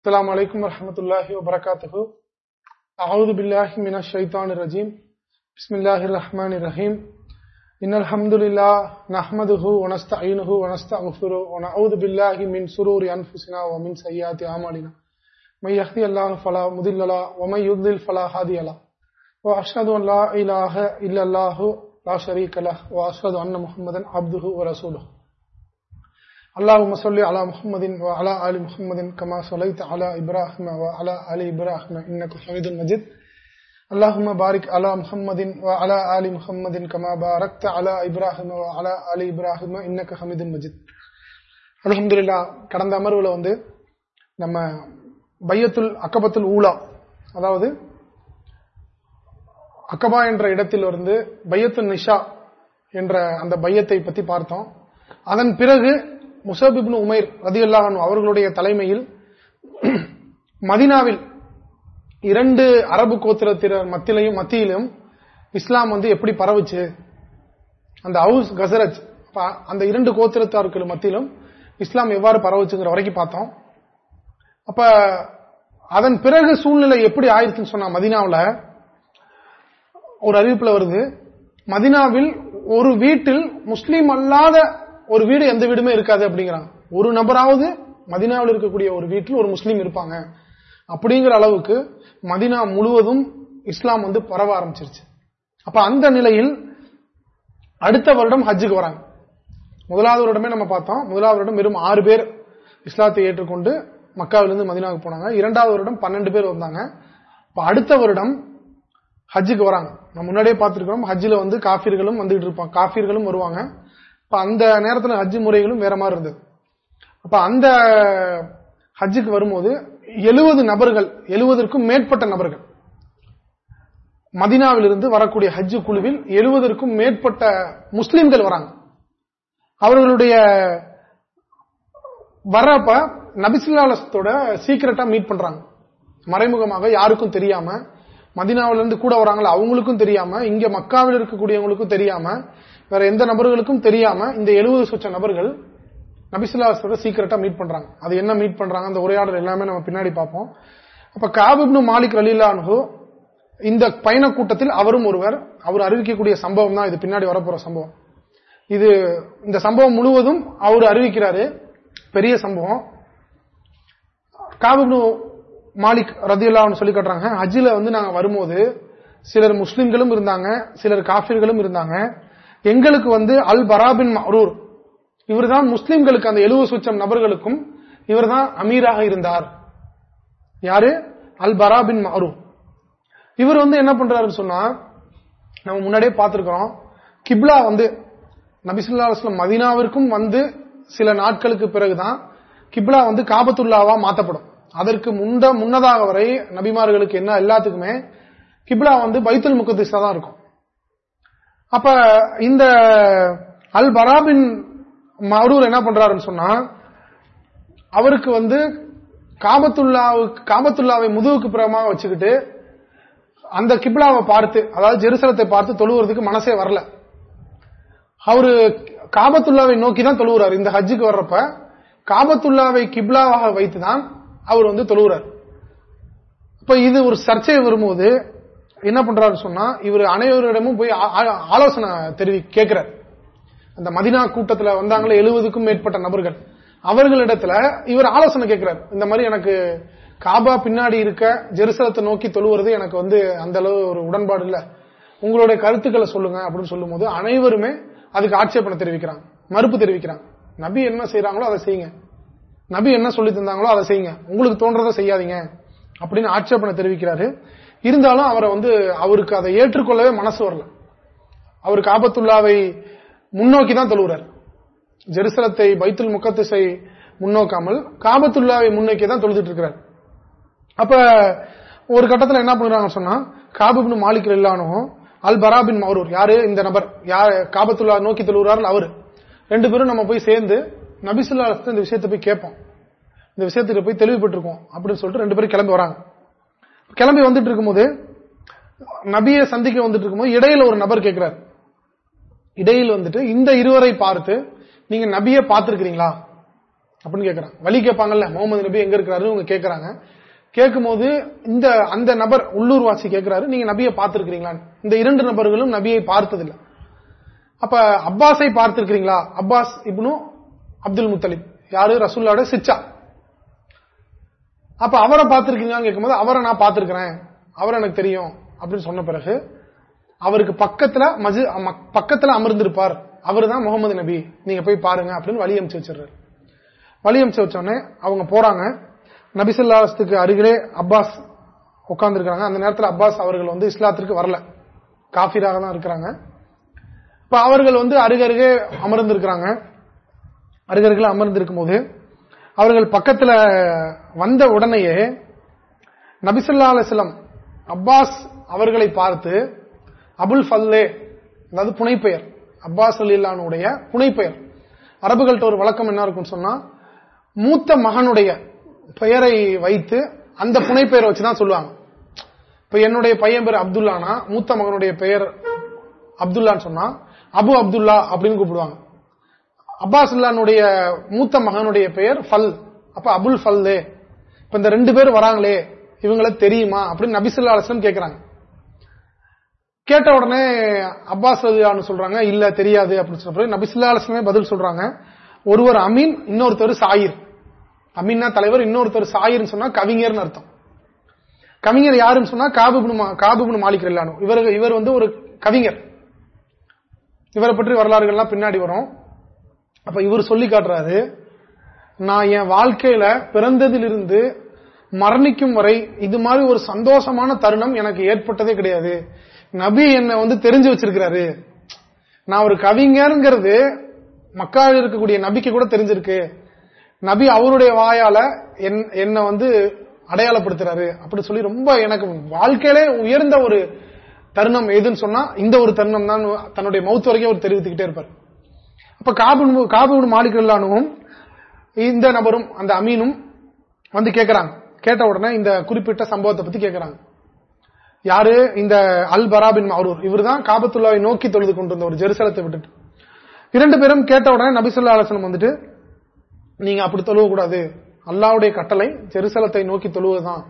السلام عليكم ورحمة الله وبركاته أعوذ بالله من الشيطان الرجيم بسم الله الرحمن الرحيم إن الحمد لله نحمده ونستعينه ونستغفره ونعوذ بالله من سرور أنفسنا ومن سيئات أعمالنا من يهدي الله فلا مضل له ومن يضلل فلا هادي له وأشهد أن لا إله إلا الله لا شريك له وأشهد أن محمدا عبده ورسوله அல்லாஹும் சொல்லி அலா முஹம்மதின் அலா அலி முஹம்மதின் கமா சொலைத் அலா இப்ராஹிம அலா அலி இப்ராஹிம இன்னக்கு ஹமீதுல் மஜித். அல்லாஹும பாரிக் அலா முஹம்மதின் அலா அலி முஹம்மதின் கமா பாரக்த அலா இப்ராஹிம அலா அலி இப்ராஹிம இன்னக்கு ஹமீதுல் மஜித். அலமதுல்லா கடந்த அமர்வில் வந்து நம்ம பையத்துல் அக்கபத்துல் ஊலா அதாவது அக்கபா என்ற இடத்தில் இருந்து பையத்து நிஷா என்ற அந்த பையத்தை பற்றி பார்த்தோம். அதன் பிறகு முசபிப்னு உமைர் ரதியுல்லாஹன் அவர்களுடைய தலைமையில் மதினாவில் இரண்டு அரபு கோத்திரத்தினர் மத்தியிலையும் மத்தியிலும் இஸ்லாம் வந்து எப்படி பரவுச்சு? அந்த ஹவுஸ் கசரஜ் அந்த இரண்டு கோத்திரத்தார்கள் மத்தியிலும் இஸ்லாம் எவ்வாறு பரவுச்சுங்கிற வரைக்கும் பார்த்தோம். அப்ப அதன் பிறகு சூழ்நிலை எப்படி ஆயிருச்சுன்னு சொன்னா மதினாவில் ஒரு அறிவிப்புல வருது. மதினாவில் ஒரு வீட்டில் முஸ்லீம் அல்லாத ஒரு வீடு எந்த வீடுமே இருக்காது அப்படிங்கிறாங்க ஒரு நபராவது மதினாவில் இருக்கக்கூடிய ஒரு வீட்டில் ஒரு முஸ்லீம் இருப்பாங்க. அப்படிங்கிற அளவுக்கு மதினா முழுவதும் இஸ்லாம் வந்து பரவ ஆரம்பிச்சிருச்சு. அப்ப அந்த நிலையில் அடுத்த வருடம் ஹஜ்ஜுக்கு வராங்க. முதலாவது வருடமே நம்ம பார்த்தோம். முதலாவது வருடம் வெறும் ஆறு பேர் இஸ்லாத்தை ஏற்றுக்கொண்டு மக்காவிலிருந்து மதினாவுக்கு போனாங்க. இரண்டாவது வருடம் பன்னெண்டு பேர் வந்தாங்க. இப்ப அடுத்த வருடம் ஹஜ்ஜுக்கு வராங்க. நம்ம முன்னாடியே பார்த்திருக்கோம் ஹஜ்ஜில் வந்து காஃபிர்களும் வந்துகிட்டு இருப்பாங்க. காஃபிர்களும் வருவாங்க. இப்ப அந்த நேரத்துல ஹஜ்ஜு முறைகளும் வேற மாதிரி இருந்தது. அப்ப அந்த ஹஜ்ஜுக்கு வரும்போது எழுபது நபர்கள் எழுபதற்கும் மேற்பட்ட நபர்கள். மதினாவிலிருந்து வரக்கூடிய ஹஜ்ஜு குழுவில் எழுபதற்கும் மேற்பட்ட முஸ்லிம்கள் வராங்க. அவர்களுடைய வர்றப்ப நபிசுல்லாலத்தோட சீக்கிரட்டா மீட் பண்றாங்க. மறைமுகமாக யாருக்கும் தெரியாம மதினாவிலிருந்து கூட வராங்களா அவங்களுக்கும் தெரியாம இங்க மக்காவில் இருக்கக்கூடியவங்களுக்கும் தெரியாம வேற எந்த நபர்களுக்கும் தெரியாம இந்த எழுபது சொச்ச நபர்கள் நபிசுல்லாசோட சீக்கிரட்டா மீட் பண்றாங்க. அது என்ன மீட் பண்றாங்க? அந்த உரையாடல் எல்லாமே நம்ம பின்னாடி பார்ப்போம். அப்ப காபிப்னு மாலிக் ரலீலானு இந்த பயண கூட்டத்தில் அவரும் ஒருவர் அவர் அறிவிக்கக்கூடிய சம்பவம் தான் இது. பின்னாடி வரப்போற சம்பவம். இது இந்த சம்பவம் முழுவதும் அவர் அறிவிக்கிறாரு. பெரிய சம்பவம். காபிப்னு மாலிக் ரதியுல்லான்னு சொல்லி கட்டுறாங்க அஜில வந்து நாங்க வரும்போது சிலர் முஸ்லிம்களும் இருந்தாங்க சிலர் காஃபிர்களும் இருந்தாங்க. எங்களுக்கு வந்து அல் பராபின் மரூர் இவர் தான் முஸ்லிம்களுக்கு அந்த எழுபது சுச்சம் நபர்களுக்கும் இவர் தான் அமீராக இருந்தார். யாரு? அல் பராபின் மரூர் இவர் வந்து என்ன பண்றாரு சொன்னா நம்ம முன்னாடியே பார்த்திருக்கிறோம் கிப்லா வந்து நபிசுல்லா அலுவலம் மதினாவிற்கும் வந்து சில நாட்களுக்கு பிறகுதான் கிப்லா வந்து காபத்துல்லாவா மாத்தப்படும். அதற்கு முந்த முன்னதாக வரை நபிமார்களுக்கு என்ன எல்லாத்துக்குமே கிப்லா வந்து பைத்துல் முகதிஸா தான் இருக்கும். அப்ப இந்த அல் பராபின் மரூர் என்ன பண்றாருன்னு சொன்னா அவருக்கு வந்து காபத்துல்லாவுக்கு காபத்துல்லாவை முதுகுக்கு புறமாக வச்சுக்கிட்டு அந்த கிப்லாவை பார்த்து அதாவது ஜெருசலத்தை பார்த்து தொழுவுறதுக்கு மனசே வரல. அவரு காபத்துல்லாவை நோக்கி தான் தொழுவுறாரு. இந்த ஹஜ்ஜுக்கு வர்றப்ப காபத்துல்லாவை கிப்லாவாக வைத்துதான் அவர் வந்து தொழுகிறார் இப்ப இது ஒரு சர்ச்சை வரும்போது என்ன பண்றாரு சொன்னா இவர் அனைவரிடமும் போய் ஆலோசனை தெரிவி கேட்கிறார் அந்த மதினா கூட்டத்தில் வந்தாங்களே எழுபதுக்கும் மேற்பட்ட நபர்கள். அவர்களிடத்துல இவர் ஆலோசனை கேட்கிறார் இந்த மாதிரி எனக்கு காபா பின்னாடி இருக்க ஜெருசலத்தை நோக்கி தொழுவது எனக்கு வந்து அந்த அளவு ஒரு உடன்பாடு இல்ல. உங்களுடைய கருத்துக்களை சொல்லுங்க அப்படின்னு சொல்லும்போது அனைவருமே அதுக்கு ஆட்சேபனை தெரிவிக்கிறாங்க. மறுப்பு தெரிவிக்கிறாங்க. நபி என்ன செய்யறாங்களோ அதை செய்யுங்க. நபி என்ன சொல்லி தந்தாங்களோ அதை செய்யுங்க. உங்களுக்கு தோன்றதை செய்யாதீங்க அப்படின்னு ஆட்சேபனை தெரிவிக்கிறாரு. இருந்தாலும் அவரை வந்து அவருக்கு அதை ஏற்றுக்கொள்ளவே மனசு வரல. அவருக்கு ஆபத்துல்லாவை முன்னோக்கி தான் தொழுகிறார் ஜெருசலத்தை பைத்துல் முக்கத்திசை முன்னோக்காமல் காபத்துல்லாவை முன்னோக்கி தான் தொழுதுட்டு இருக்கிறார். அப்ப ஒரு கட்டத்தில் என்ன பண்ணுறாங்க சொன்னா காபிப்னு மாலிக் இல்லானும் அல் பராபின் மவரூர் யாரு? இந்த நபர். யார்? காபத்துல்லா நோக்கி தொழுகிறார்கள் அவரு. ரெண்டு பேரும் நம்ம போய் சேர்ந்து நபிசுல்லா இந்த விஷயத்தை போய் கேட்போம். இந்த விஷயத்துக்கு போய் தெளிவுபட்டிருக்கோம் அப்படின்னு சொல்லிட்டு ரெண்டு பேரும் கிளம்பி வராங்க. கிளம்பி வந்துட்டு இருக்கும்போது நபியை சந்திக்க வந்துட்டு இருக்கும்போது இடையில ஒரு நபர் கேட்கிறார் இடையில் வந்துட்டு இந்த இருவரை பார்த்து நீங்க நபியை பார்த்திருக்கிறீங்களா? அப்படின்னு கேட்கிறாங்க வழி கேட்பாங்கல்ல முகமது நபி எங்க இருக்கிறாரு இவங்க கேட்கறாங்க கேட்கும்போது இந்த அந்த நபர் உள்ளூர் வாசி கேட்கிறாரு நீங்க நபியை பார்த்திருக்கிறீங்களான்னு. இந்த இரண்டு நபர்களும் நபியை பார்த்ததில்லை. அப்ப அப்பாஸை பார்த்திருக்கிறீங்களா? Abbas ibn Abdul Muttalib. யாரு? ரசூல்லாவோட சிச்சா. அப்ப அவரை பார்த்திருக்கீங்களான்னு கேட்கும்போது அவரை நான் பார்த்திருக்கிறேன். அவர் எனக்கு தெரியும் அப்படின்னு சொன்ன பிறகு அவருக்கு பக்கத்துல மஜி பக்கத்துல அமர்ந்திருப்பார். அவர் தான் முகமது நபி. நீங்க போய் பாருங்க அப்படின்னு வழி வச்சிருக்காரு வச்சிடுறாரு. வழி அனுப்பிச்சு வச்சோடனே அவங்க போறாங்க. நபிசுல்லாஸ்துக்கு அருகிலே அப்பாஸ் உட்கார்ந்துருக்காங்க அந்த நேரத்தில் அப்பாஸ் அவர்கள் வந்து இஸ்லாத்திற்கு வரல. காஃபிராக தான் இருக்கிறாங்க. இப்ப அவர்கள் வந்து அருகருகே அமர்ந்திருக்கிறாங்க. அருகருகில் அமர்ந்திருக்கும் போது அவர்கள் பக்கத்துல வந்த உடனேயே நபிசுல்லா அலிஸ்லம் அப்பாஸ் அவர்களை பார்த்து அபுல் ஃபல்லே அதாவது புனைப்பெயர் அப்பாஸ் அலில்லானுடைய புனைப்பெயர். அரபுகள்கிட்ட ஒரு வழக்கம் என்ன இருக்கும்னு சொன்னா மூத்த மகனுடைய பெயரை வைத்து அந்த புனைப்பெயரை வச்சுதான் சொல்லுவாங்க. இப்ப என்னுடைய பையன் பேர் அப்துல்லானா மூத்த மகனுடைய பெயர் அப்துல்லான்னு சொன்னா அபு அப்துல்லா அப்படின்னு கூப்பிடுவாங்க. அப்பாஸ் அல்லானுடைய மூத்த மகனுடைய பெயர் ஃபல் அப்ப அபுல் ஃபல்லே. இப்ப இந்த ரெண்டு பேர் வராங்களே இவங்களை தெரியுமா அப்படின்னு நபிசுல்லா அலிஸ்லம் கேட்கிறாங்க கேட்ட உடனே அப்பாஸ் ரலியான்னு சொல்றாங்க இல்ல தெரியாது அப்படின்னு சொல்ற நபிசுல்லா அலிஸ்லமே பதில் சொல்றாங்க. ஒருவர் அமீன் இன்னொருத்தர் சாயிர். அமீன்னா தலைவர் இன்னொருத்தர் சாயிர்னு சொன்னா கவிஞர்னு அர்த்தம். கவிஞர் யாருன்னு சொன்னா காபுபுனு மா- காபுபுனு மாலிக் ரல்லானு இவர் இவர் வந்து ஒரு கவிஞர். இவரை பற்றி வரலாறுகள்லாம் பின்னாடி வரும். அப்ப இவர் சொல்லி காட்டுறாரு நான் என் வாழ்க்கையில பிறந்ததிலிருந்து மரணிக்கும் வரை இது மாதிரி ஒரு சந்தோஷமான தருணம் எனக்கு ஏற்பட்டதே கிடையாது. நபி என்னை வந்து தெரிஞ்சு வச்சிருக்கிறாரு. நான் ஒரு கவிஞருங்கிறது மக்கள் இருக்கக்கூடிய நபிக்கு கூட தெரிஞ்சிருக்கு. நபி அவருடைய வாயால என்- என்னை வந்து அடையாளப்படுத்துறாரு. அப்படி சொல்லி ரொம்ப எனக்கு வாழ்க்கையிலே உயர்ந்த ஒரு தருணம் எதுன்னு சொன்னா இந்த ஒரு தருணம் தான் தன்னுடைய மௌத்து வரைக்கும் அவர் தெரிவித்துக்கிட்டே இருப்பார். அப்ப காபு காபு மாலிகல்லானுவும் இந்த நபரும் அந்த அமீனும் வந்து கேட்கிறாங்க கேட்ட உடனே இந்த குறிப்பிட்ட சம்பவத்தை பத்தி கேட்கிறாங்க யாரு? இந்த அல் பராபின் மரூர் இவர் தான் காபத்துல்லாவை நோக்கி தொழுது கொண்டிருந்த ஒரு ஜெருசலத்தை விட்டுட்டு. இரண்டு பேரும் கேட்ட உடனே நபிசுல்லா அலுவலம் வந்துட்டு நீங்க அப்படி தொழுவக்கூடாது. அல்லாவுடைய கட்டளை ஜெருசலத்தை நோக்கி தொழுவதுதான்.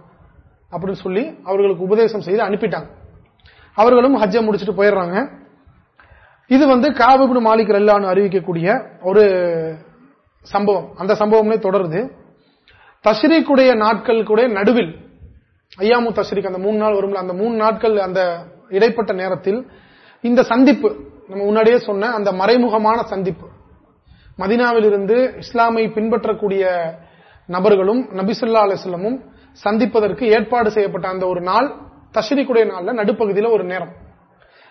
அப்படின்னு சொல்லி அவர்களுக்கு உபதேசம் செய்து அனுப்பிட்டாங்க. அவர்களும் ஹஜ்ஜை முடிச்சுட்டு போயிடுறாங்க. இது வந்து காபிபுன் மாலிக் ரல்லான்னு அறிவிக்கக்கூடிய ஒரு சம்பவம். அந்த சம்பவமே தொடருது. தஷ்ரீக்குடைய நாட்கள் கூட நடுவில் ஐயாமு தஷ்ரீக் அந்த மூணு நாள் வரும்ல அந்த மூணு நாட்கள் அந்த இடைப்பட்ட நேரத்தில் இந்த சந்திப்பு நம்ம முன்னாடியே சொன்ன அந்த மறைமுகமான சந்திப்பு. மதினாவில் இருந்து இஸ்லாமை பின்பற்றக்கூடிய நபர்களும் நபிசுல்லா அலிஸ்லமும் சந்திப்பதற்கு ஏற்பாடு செய்யப்பட்ட அந்த ஒரு நாள் தஷ்ரிக்குடைய நாள்ல நடுப்பகுதியில் ஒரு நேரம்.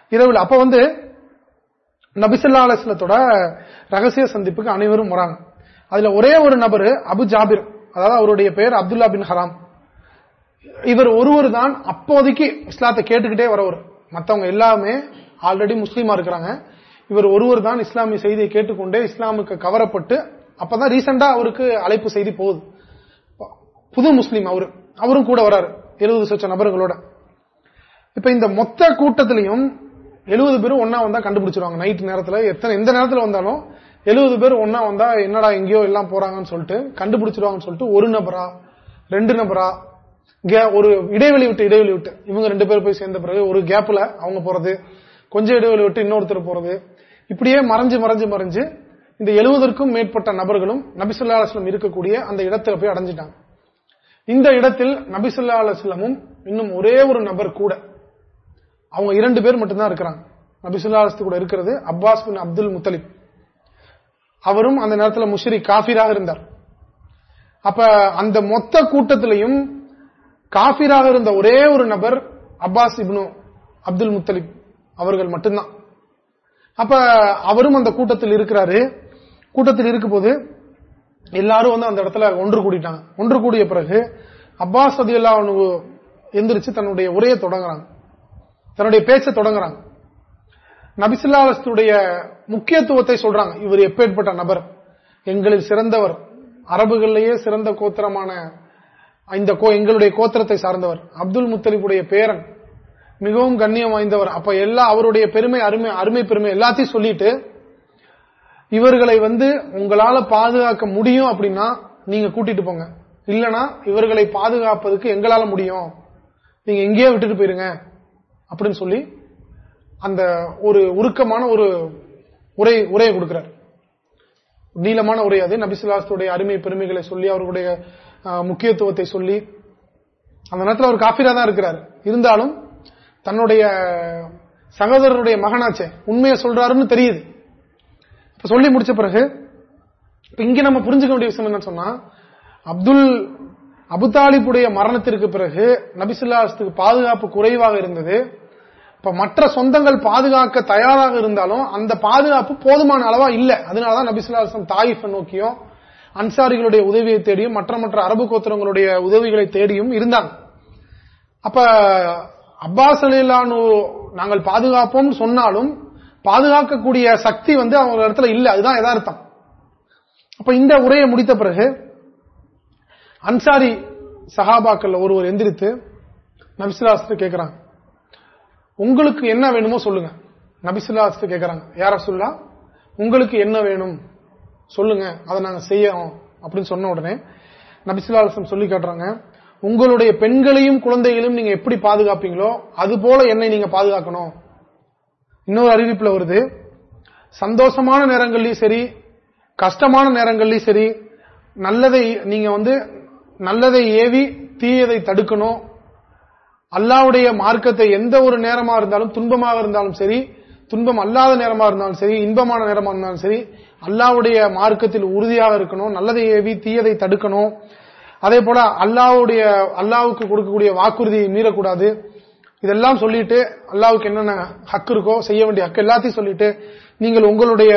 இரவில் அப்ப வந்து நபிசுல்லா அலிஸ்லத்தோட ரகசிய சந்திப்புக்கு அனைவரும் வராங்க. அதுல ஒரே ஒரு நபர் அபு ஜாபிர். அதாவது அவருடைய பெயர் அப்துல்லா பின் ஹராம். இவர் ஒருவர் தான் அப்போதைக்கு இஸ்லாத்தை கேட்டுக்கிட்டே வரவர். மற்றவங்க எல்லாமே ஆல்ரெடி முஸ்லீமா இருக்கிறாங்க. இவர் ஒருவர் தான் இஸ்லாமிய செய்தியை கேட்டுக்கொண்டே இஸ்லாமுக்கு கவரப்பட்டு அப்பதான் ரீசெண்டா அவருக்கு அழைப்பு செய்தி போகுது. புது முஸ்லீம் அவரு. அவரும் கூட வராரு. எழுபது சொச்ச நபர்களோட. இப்ப இந்த மொத்த கூட்டத்திலையும் எழுபது பேரும் ஒன்னா வந்தா கண்டுபிடிச்சிருவாங்க. நைட் நேரத்துல எத்தனை எந்த நேரத்துல வந்தாலும் எழுபது பேர் ஒன்னா வந்தா என்னடா எங்கேயோ எல்லாம் போறாங்கன்னு சொல்லிட்டு கண்டுபிடிச்சிருவாங்கன்னு சொல்லிட்டு ஒரு நபரா ரெண்டு நபரா கே- ஒரு இடைவெளி விட்டு இடைவெளி விட்டு இவங்க ரெண்டு பேர் போய் சேர்ந்த பிறகு ஒரு கேப்ல அவங்க போறது கொஞ்சம் இடைவெளி விட்டு இன்னொருத்தர் போறது. இப்படியே மறைஞ்சு மறைஞ்சு மறைஞ்சு இந்த எழுபதற்கும் மேற்பட்ட நபர்களும் நபிசுல்லா அலுவலம் இருக்கக்கூடிய அந்த இடத்துல போய் அடைஞ்சிட்டாங்க. இந்த இடத்தில் நபிசுல்லா அலுவலமும் இன்னும் ஒரே ஒரு நபர் கூட அவங்க இரண்டு பேர் மட்டும்தான் இருக்கிறாங்க. நபிசுல்லா அலுவலத்து கூட இருக்கிறது அப்பாஸ் பின் அப்துல் முத்தலிப். அவரும் அந்த நேரத்தில் முஷ்ரி காஃபிராக இருந்தார். அப்ப அந்த மொத்த கூட்டத்திலையும் காஃபிராக இருந்த ஒரே ஒரு நபர் அப்பாஸ் இப்னு அப்துல் முத்தலிப் அவர்கள் மட்டும்தான். அப்ப அவரும் அந்த கூட்டத்தில் இருக்கிறாரு. கூட்டத்தில் இருக்கும்போது எல்லாரும் வந்து அந்த இடத்துல ஒன்று கூடிட்டாங்க. ஒன்று கூடிய பிறகு அப்பாஸ் ரதியல்லா எந்திரிச்சு தன்னுடைய உரையை தொடங்குறாங்க. தன்னுடைய பேச்சை தொடங்குறாங்க. நபிசுல்லாஸ்துடைய முக்கியத்துவத்தை சொல்றாங்க. இவர் எப்பேற்பட்ட நபர்? எங்களில் சிறந்தவர். அரபுகளிலேயே சிறந்த கோத்திரமான இந்த கோ எங்களுடைய கோத்திரத்தை சார்ந்தவர். அப்துல் முத்தலிபுடைய பேரன். மிகவும் கண்ணியம் வாய்ந்தவர். அப்ப எல்லா அவருடைய பெருமை அருமை அருமை பெருமை எல்லாத்தையும் சொல்லிட்டு இவர்களை வந்து உங்களால பாதுகாக்க முடியும் அப்படின்னா நீங்க கூட்டிட்டு போங்க. இல்லனா இவர்களை பாதுகாப்பதற்கு எங்களால முடியும். நீங்க எங்கேயே விட்டுட்டு போயிருங்க. அப்படின்னு சொல்லி அந்த ஒரு உருக்கமான ஒரு உரை உரையை கொடுக்கிறார். நீளமான உரை அது. நபிசுல்லாஸ்துடைய அருமை பெருமைகளை சொல்லி அவர்களுடைய முக்கியத்துவத்தை சொல்லி அந்த நேரத்தில் அவர் காஃபிரா தான் இருக்கிறார். இருந்தாலும் தன்னுடைய சகோதரருடைய மகனாச்சே உண்மையை சொல்றாருன்னு தெரியுது. இப்ப சொல்லி முடிச்ச பிறகு இங்க நம்ம புரிஞ்சுக்க வேண்டிய விஷயம் என்ன சொன்னா அப்துல் அபுதாலிப்புடைய மரணத்திற்கு பிறகு நபிசுல்லாஸ்துக்கு பாதுகாப்பு குறைவாக இருந்தது. இப்ப மற்ற சொந்தங்கள் பாதுகாக்க தயாராக இருந்தாலும் அந்த பாதுகாப்பு போதுமான அளவா இல்ல. அதனாலதான் நபிசுல்லாசன் தாயிஃப நோக்கியும் அன்சாரிகளுடைய உதவியை தேடியும் மற்ற மற்ற அரபு கோத்திரங்களுடைய உதவிகளை தேடியும் இருந்தாங்க. அப்ப அப்பாஸ் அலிலானு நாங்கள் பாதுகாப்போம் சொன்னாலும் பாதுகாக்கக்கூடிய சக்தி வந்து அவங்க இடத்துல இல்லை. அதுதான் எதார்த்தம் அப்ப இந்த உரையை முடித்த பிறகு அன்சாரி சஹாபாக்கள் ஒருவர் எந்திரித்து நபிசுலாஸ்து கேட்கிறாங்க உங்களுக்கு என்ன வேணுமோ சொல்லுங்க. நபிசுல்லாஸ்து கேட்கறாங்க யார சொல்லா உங்களுக்கு என்ன வேணும்? சொல்லுங்க. அதை நாங்க செய்யறோம் அப்படின்னு சொன்ன உடனே நபிசுல்லாசம் சொல்லி காட்டுறாங்க. உங்களுடைய பெண்களையும் குழந்தைகளையும் நீங்க எப்படி பாதுகாப்பீங்களோ அது போல என்னை நீங்க பாதுகாக்கணும். இன்னொரு அறிவிப்புல வருது. சந்தோஷமான நேரங்கள்லயும் சரி கஷ்டமான நேரங்கள்லயும் சரி நல்லதை நீங்க வந்து நல்லதை ஏவி தீயதை தடுக்கணும். அல்லாவுடைய மார்க்கத்தை எந்த ஒரு நேரமா இருந்தாலும் துன்பமாக இருந்தாலும் சரி துன்பம் அல்லாத நேரமா இருந்தாலும் சரி இன்பமான நேரமா இருந்தாலும் சரி அல்லாவுடைய மார்க்கத்தில் உறுதியாக இருக்கணும் நல்லதை ஏவி தீயதை தடுக்கணும். அதே போல அல்லாவுடைய அல்லாவுக்கு கொடுக்கக்கூடிய வாக்குறுதியை மீறக்கூடாது. இதெல்லாம் சொல்லிட்டு அல்லாவுக்கு என்னென்ன ஹக்கு இருக்கோ செய்ய வேண்டிய ஹக்கு எல்லாத்தையும் சொல்லிட்டு நீங்கள் உங்களுடைய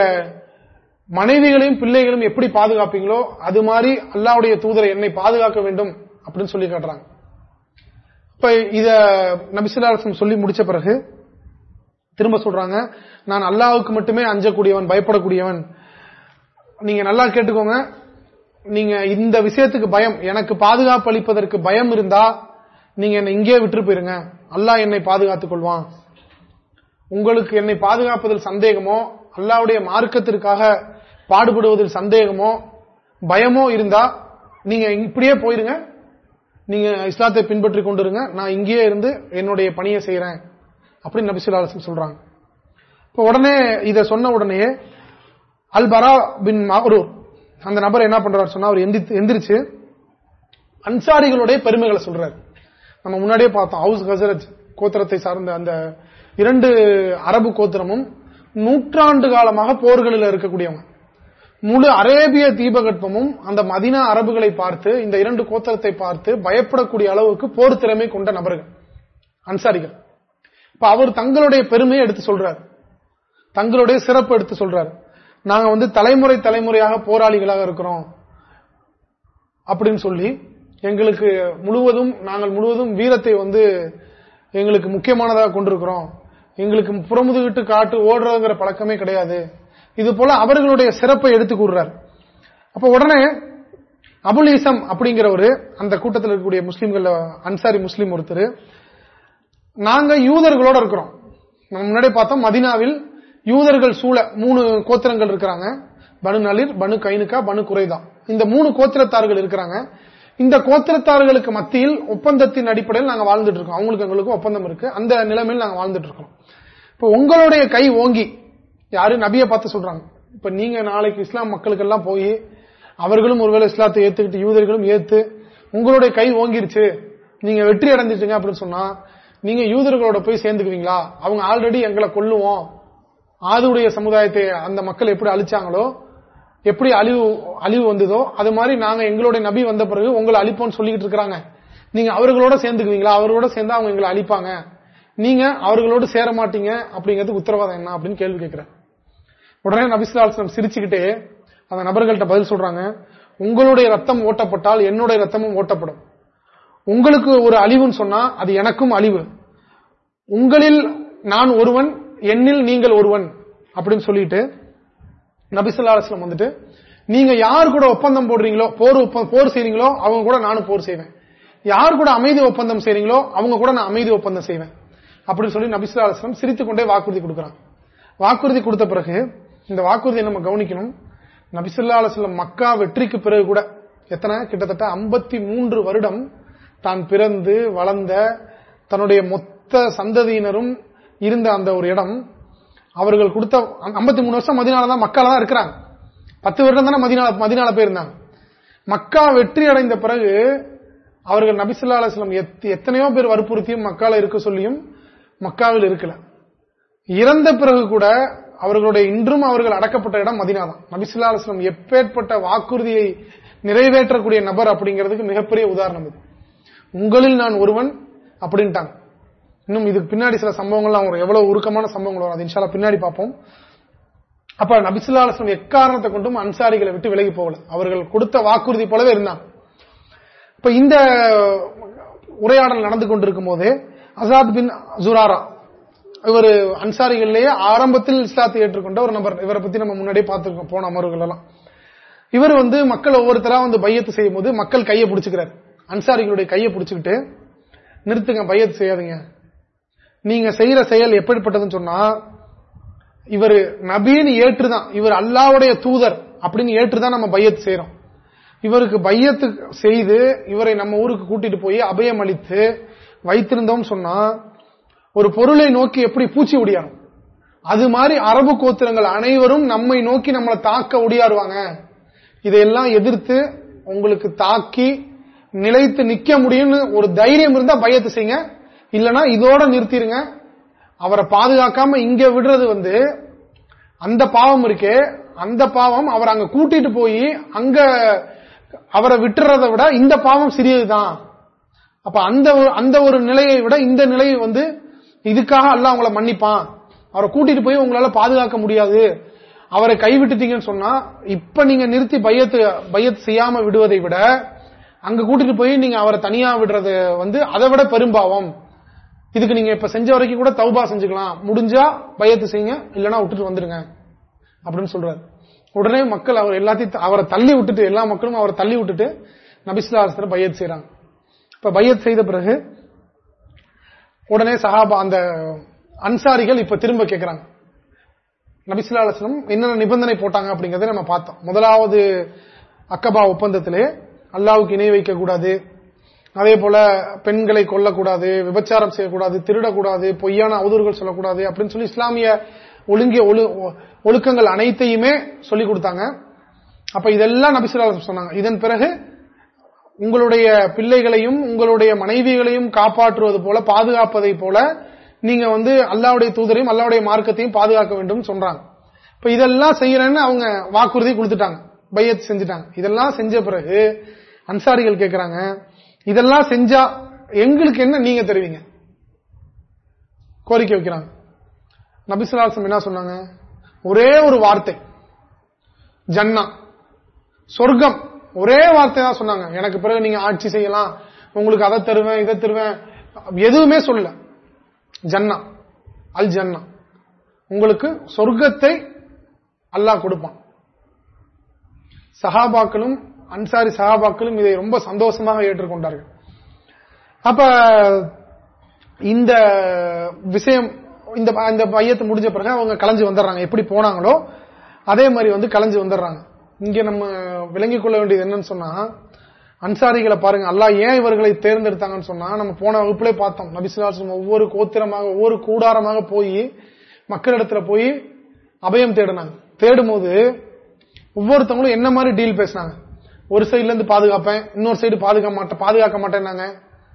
மனைவிகளையும் பிள்ளைகளையும் எப்படி பாதுகாப்பீங்களோ அது மாதிரி அல்லாவுடைய தூதரை என்னை பாதுகாக்க வேண்டும் அப்படின்னு சொல்லி காட்டுறாங்க. இப்ப இத நபிசுல்லாசம் சொல்லி முடிச்ச பிறகு திரும்ப சொல்றாங்க நான் அல்லாவுக்கு மட்டுமே அஞ்சக்கூடியவன் பயப்படக்கூடியவன். நீங்க நல்லா கேட்டுக்கோங்க. நீங்க இந்த விஷயத்துக்கு பயம் எனக்கு பாதுகாப்பு அளிப்பதற்கு பயம் இருந்தா நீங்க என்னை இங்கே விட்டு போயிருங்க. அல்லாஹ் என்னை பாதுகாத்துக் கொள்வான். உங்களுக்கு என்னை பாதுகாப்பதில் சந்தேகமோ அல்லாவுடைய மார்க்கத்திற்காக பாடுபடுவதில் சந்தேகமோ பயமோ இருந்தா நீங்க இப்படியே போயிருங்க. நீங்க இஸ்லாத்தை பின்பற்றி கொண்டிருங்க. நான் இங்கேயே இருந்து என்னுடைய பணியை செய்யறேன் அப்படின்னு நபிசுல்லாசம் சொல்றாங்க. இப்ப உடனே இதை சொன்ன உடனே அல் பரா பின் மஹரூர் அந்த நபர் என்ன பண்றாரு சொன்னா அவர் எந்திரிச்சு அன்சாரிகளுடைய பெருமைகளை சொல்றாரு. நம்ம முன்னாடியே பார்த்தோம். ஹவுஸ் ஹசரத் கோத்திரத்தை சார்ந்த அந்த இரண்டு அரபு கோத்திரமும் நூற்றாண்டு காலமாக போர்களில் இருக்கக்கூடியவங்க. முழு அரேபிய தீபகற்பமும் அந்த மதினா அரபுகளை பார்த்து இந்த இரண்டு கோத்திரத்தை பார்த்து பயப்படக்கூடிய அளவுக்கு போர் திறமை கொண்ட நபர்கள் அன்சாரிகள். இப்ப அவர் தங்களுடைய பெருமையை எடுத்து சொல்றாரு. தங்களுடைய சிறப்பு எடுத்து சொல்றாரு. நாங்க வந்து தலைமுறை தலைமுறையாக போராளிகளாக இருக்கிறோம் அப்படின்னு சொல்லி எங்களுக்கு முழுவதும் நாங்கள் முழுவதும் வீரத்தை வந்து எங்களுக்கு முக்கியமானதாக கொண்டிருக்கிறோம். எங்களுக்கு புறமுதுகிட்டு காட்டு ஓடுறதுங்கிற பழக்கமே கிடையாது. இது போல அவர்களுடைய சிறப்பை எடுத்து கூறுறார். அப்ப உடனே அபுலீசம் அப்படிங்கிறவரு அந்த கூட்டத்தில் இருக்கக்கூடிய முஸ்லீம்கள் அன்சாரி முஸ்லீம் ஒருத்தர் நாங்க யூதர்களோட இருக்கிறோம். நம்ம பார்த்தோம் மதினாவில் யூதர்கள் சூழ மூணு கோத்திரங்கள் இருக்கிறாங்க. பனு நளிர் பனு கைனுக்கா பனு குறைதா இந்த மூணு கோத்திரத்தார்கள் இருக்கிறாங்க. இந்த கோத்திரத்தார்களுக்கு மத்தியில் ஒப்பந்தத்தின் அடிப்படையில் நாங்க வாழ்ந்துட்டு இருக்கோம். அவங்களுக்கு எங்களுக்கும் ஒப்பந்தம் இருக்கு. அந்த நிலைமையில் நாங்க வாழ்ந்துட்டு இருக்கோம். இப்போ உங்களுடைய கை ஓங்கி யாரு நபியை பார்த்து சொல்றாங்க. இப்ப நீங்க நாளைக்கு இஸ்லாம் மக்களுக்கெல்லாம் போய் அவர்களும் ஒருவேளை இஸ்லாத்தை ஏத்துக்கிட்டு யூதர்களும் ஏத்து உங்களுடைய கை ஓங்கிருச்சு நீங்க வெற்றி அடைஞ்சிட்டீங்க அப்படின்னு சொன்னா நீங்க யூதர்களோட போய் சேர்ந்துக்குவீங்களா? அவங்க ஆல்ரெடி எங்களை கொல்லுவோம். ஆதுடைய சமுதாயத்தை அந்த மக்கள் எப்படி அழிச்சாங்களோ எப்படி அழிவு அழிவு வந்ததோ அது மாதிரி நாங்க எங்களுடைய நபி வந்த பிறகு உங்களை அழிப்போம்னு சொல்லிக்கிட்டு இருக்கிறாங்க. நீங்க அவர்களோட சேர்ந்துக்குவீங்களா? அவர்களோட சேர்ந்தா அவங்க எங்களை அழிப்பாங்க. நீங்க அவர்களோடு சேர மாட்டீங்க அப்படிங்கிறது உத்தரவாதம் என்ன அப்படின்னு கேள்வி கேட்கிறேன். உடனே நபிசுலாசனம் சிரிச்சுக்கிட்டே அந்த நபர்கள்ட்ட பதில் சொல்றாங்க உங்களுடைய ரத்தம் ஓட்டப்பட்டால் என்னுடைய ரத்தமும் ஓட்டப்படும். உங்களுக்கு ஒரு அழிவுன்னு சொன்னா அது எனக்கும் அழிவு. உங்களில் நான் ஒருவன் என்னில் நீங்கள் ஒருவன் அப்படின்னு சொல்லிட்டு நபிசுல்லா வந்துட்டு நீங்க யார் கூட ஒப்பந்தம் போடுறீங்களோ போர் போர் செய்றீங்களோ அவங்க கூட நானும் போர் செய்வேன். யார் கூட அமைதி ஒப்பந்தம் செய்றீங்களோ அவங்க கூட நான் அமைதி ஒப்பந்தம் செய்வேன். அப்படின்னு சொல்லி நபிசுல்லா சிரித்துக்கொண்டே வாக்குறுதி கொடுக்குறான். வாக்குறுதி கொடுத்த பிறகு இந்த வாக்குறுதியை நம்ம கவனிக்கணும். நபிசுல்லா அலுவலம் மக்கா வெற்றிக்கு பிறகு கூட எத்தனை? கிட்டத்தட்ட ஐம்பத்தி மூன்று வருடம் தான் பிறந்து வளர்ந்த தன்னுடைய மொத்த சந்ததியினரும் இருந்த அந்த ஒரு இடம். அவர்கள் கொடுத்த ஐம்பத்தி மூணு வருஷம் மதினால தான் மக்கால தான் இருக்கிறாங்க. பத்து வருடம் தானே மதினால மதினால போயிருந்தாங்க. மக்கா வெற்றி அடைந்த பிறகு அவர்கள் நபிசுல்லா அலுவலம் எத்தனையோ பேர் வற்புறுத்தியும் மக்கால இருக்க சொல்லியும் மக்காவில் இருக்கல. இறந்த பிறகு கூட அவர்களுடைய இன்றும் அவர்கள் அடக்கப்பட்ட இடம் மதினா தான் நபிசுல்லா அலுவலம் எப்பேற்பட்ட வாக்குறுதியை நிறைவேற்றக்கூடிய நபர் அப்படிங்கிறதுக்கு மிகப்பெரிய உதாரணம் இது. உங்களில் நான் ஒருவன் அப்படின்ட்டாங்க. இன்னும் இதுக்கு பின்னாடி சில சம்பவங்கள்லாம் வரும். எவ்வளவு உருக்கமான சம்பவங்கள் வரும். அது பின்னாடி பார்ப்போம். அப்ப நபிசுல்லா அலுவலம் எக்காரணத்தை கொண்டும் அன்சாரிகளை விட்டு விலகி போகல. அவர்கள் கொடுத்த வாக்குறுதி போலவே இருந்தாங்க இப்ப இந்த உரையாடல் நடந்து கொண்டிருக்கும் போது அசாத் பின் அசுராரா இவர் அன்சாரிகள்லயே ஆரம்பத்தில் இஸ்லாத்தை ஏற்றுக்கொண்ட ஒரு நபர். இவரை பத்தி நம்ம முன்னாடியே பார்த்திருக்கோம். போன அமர்வுகள் எல்லாம் இவர் வந்து மக்கள் ஒவ்வொருத்தரா வந்து பையத்து செய்யும் போது மக்கள் கையை பிடிச்சுக்கிறார். அன்சாரிகளுடைய கையை பிடிச்சுக்கிட்டு நிறுத்துங்க பையத்து செய்யாதீங்க. நீங்க செய்யற செயல் எப்படிப்பட்டதுன்னு சொன்னா இவர் நபின்னு ஏற்றுதான். இவர் அல்லாவுடைய தூதர் அப்படின்னு ஏற்றுதான் நம்ம பையத்து செய்யறோம் இவருக்கு பையத்து செய்து இவரை நம்ம ஊருக்கு கூட்டிட்டு போய் அபயம் அளித்து வைத்திருந்தோம் சொன்னா ஒரு பொருளை நோக்கி எப்படி பூச்சி ஒடியாரும்? அது மாதிரி அரபு கோத்திரங்கள் அனைவரும் நம்மை நோக்கி நம்மளை தாக்க உடையாருவாங்க இதையெல்லாம் எதிர்த்து உங்களுக்கு தாக்கி நிலைத்து நிக்க முடியும்னு ஒரு தைரியம் இருந்தா பயத்து செய்யுங்க. இல்லனா இதோட நிறுத்திடுங்க அவரை பாதுகாக்காம இங்க விடுறது வந்து அந்த பாவம் இருக்கே அந்த பாவம் அவரை அங்க கூட்டிட்டு போய் அங்க அவரை விட்டுறதை விட இந்த பாவம் சிறியதுதான். அப்ப அந்த அந்த ஒரு நிலையை விட இந்த நிலையை வந்து இதுக்காக அல்ல அவங்கள மன்னிப்பான். அவரை கூட்டிட்டு போய் உங்களால பாதுகாக்க முடியாது. அவரை கைவிட்டுட்டீங்கன்னு சொன்னா இப்ப நீங்க நிறுத்தி பையத்து பையத் செய்யாம விடுவதை விட அங்க கூட்டிட்டு போய் நீங்க அவரை தனியா விடுறது வந்து அதை விட பெரும்பாவம். இதுக்கு நீங்க இப்ப செஞ்ச வரைக்கும் கூட தௌபா செஞ்சுக்கலாம். முடிஞ்சா பயத்து செய்யுங்க இல்லைன்னா விட்டுட்டு வந்துருங்க. அப்படின்னு சொல்றாரு. உடனே மக்கள் அவர் எல்லாத்தையும் அவரை தள்ளி விட்டுட்டு எல்லா மக்களும் அவரை தள்ளி விட்டுட்டு நபிசுல்லா பையத் செய்யறாங்க இப்ப பையத் செய்த பிறகு உடனே சஹாபா அந்த அன்சாரிகள் இப்ப திரும்ப கேட்கிறாங்க நபிசுல்லாஸ்லம் என்னென்ன நிபந்தனை போட்டாங்க அப்படிங்கறத நம்ம பார்த்தோம். முதலாவது அக்கபா ஒப்பந்தத்திலே அல்லாவுக்கு இணை வைக்க கூடாது. அதே போல பெண்களை கொல்லக்கூடாது விபச்சாரம் செய்யக்கூடாது திருடக்கூடாது பொய்யான அவதூறுகள் சொல்லக்கூடாது அப்படின்னு சொல்லி இஸ்லாமிய ஒழுங்கிய ஒழுக்கங்கள் அனைத்தையுமே சொல்லிக் கொடுத்தாங்க. அப்ப இதெல்லாம் நபிசுல்லா சொன்னாங்க. இதன் பிறகு உங்களுடைய பிள்ளைகளையும் உங்களுடைய மனைவிகளையும் காப்பாற்றுவது போல பாதுகாப்பதை போல நீங்க வந்து அல்லாவுடைய தூதரையும் அல்லாவுடைய மார்க்கத்தையும் பாதுகாக்க வேண்டும் சொல்றாங்க. இப்ப இதெல்லாம் செய்யறேன்னு அவங்க வாக்குறுதி கொடுத்துட்டாங்க. பையத் செஞ்சுட்டாங்க. இதெல்லாம் செஞ்ச பிறகு அன்சாரிகள் கேட்கிறாங்க இதெல்லாம் செஞ்சா எங்களுக்கு என்ன நீங்க தருவீங்க? கோரிக்கை வைக்கிறாங்க. நபிசுலாசம் என்ன சொன்னாங்க? ஒரே ஒரு வார்த்தை. ஜன்னா. சொர்க்கம். ஒரே வார்த்தை தான் சொன்னாங்க. எனக்கு பிறகு நீங்க ஆட்சி செய்யலாம். உங்களுக்கு அதை தருவேன் இதை தருவேன். எதுவுமே சொல்ல ஜன்னா. அல் ஜன்னா. உங்களுக்கு சொர்க்கத்தை அல்லாஹ் கொடுப்பான். சஹாபாக்களும் அன்சாரி சஹாபாக்களும் இதை ரொம்ப சந்தோஷமாக ஏற்றுக்கொண்டார்கள். அப்ப இந்த விஷயம் இந்த இந்த முடிஞ்ச பிறகு அவங்க கலைஞ்சு வந்துடுறாங்க. எப்படி போனாங்களோ அதே மாதிரி வந்து கலைஞ்சு வந்துடுறாங்க. இங்க நம்ம விளங்கிக் கொள்ள வேண்டியது என்னன்னு சொன்னா அன்சாரிகளை பாருங்க. அல்லா ஏன் இவர்களை தேர்ந்தெடுத்தாங்கன்னு சொன்னா நம்ம போன வகுப்புல பார்த்தோம். நபிசுலாசம் ஒவ்வொரு கோத்திரமாக ஒவ்வொரு கூடாரமாக போய் மக்களிடத்துல போய் அபயம் தேடினாங்க. தேடும் போது ஒவ்வொருத்தவங்களும் என்ன மாதிரி டீல் பேசினாங்க. ஒரு சைட்ல இருந்து பாதுகாப்பேன் இன்னொரு சைடு பாதுகாக்க மாட்டேன் பாதுகாக்க மாட்டேன்னாங்க.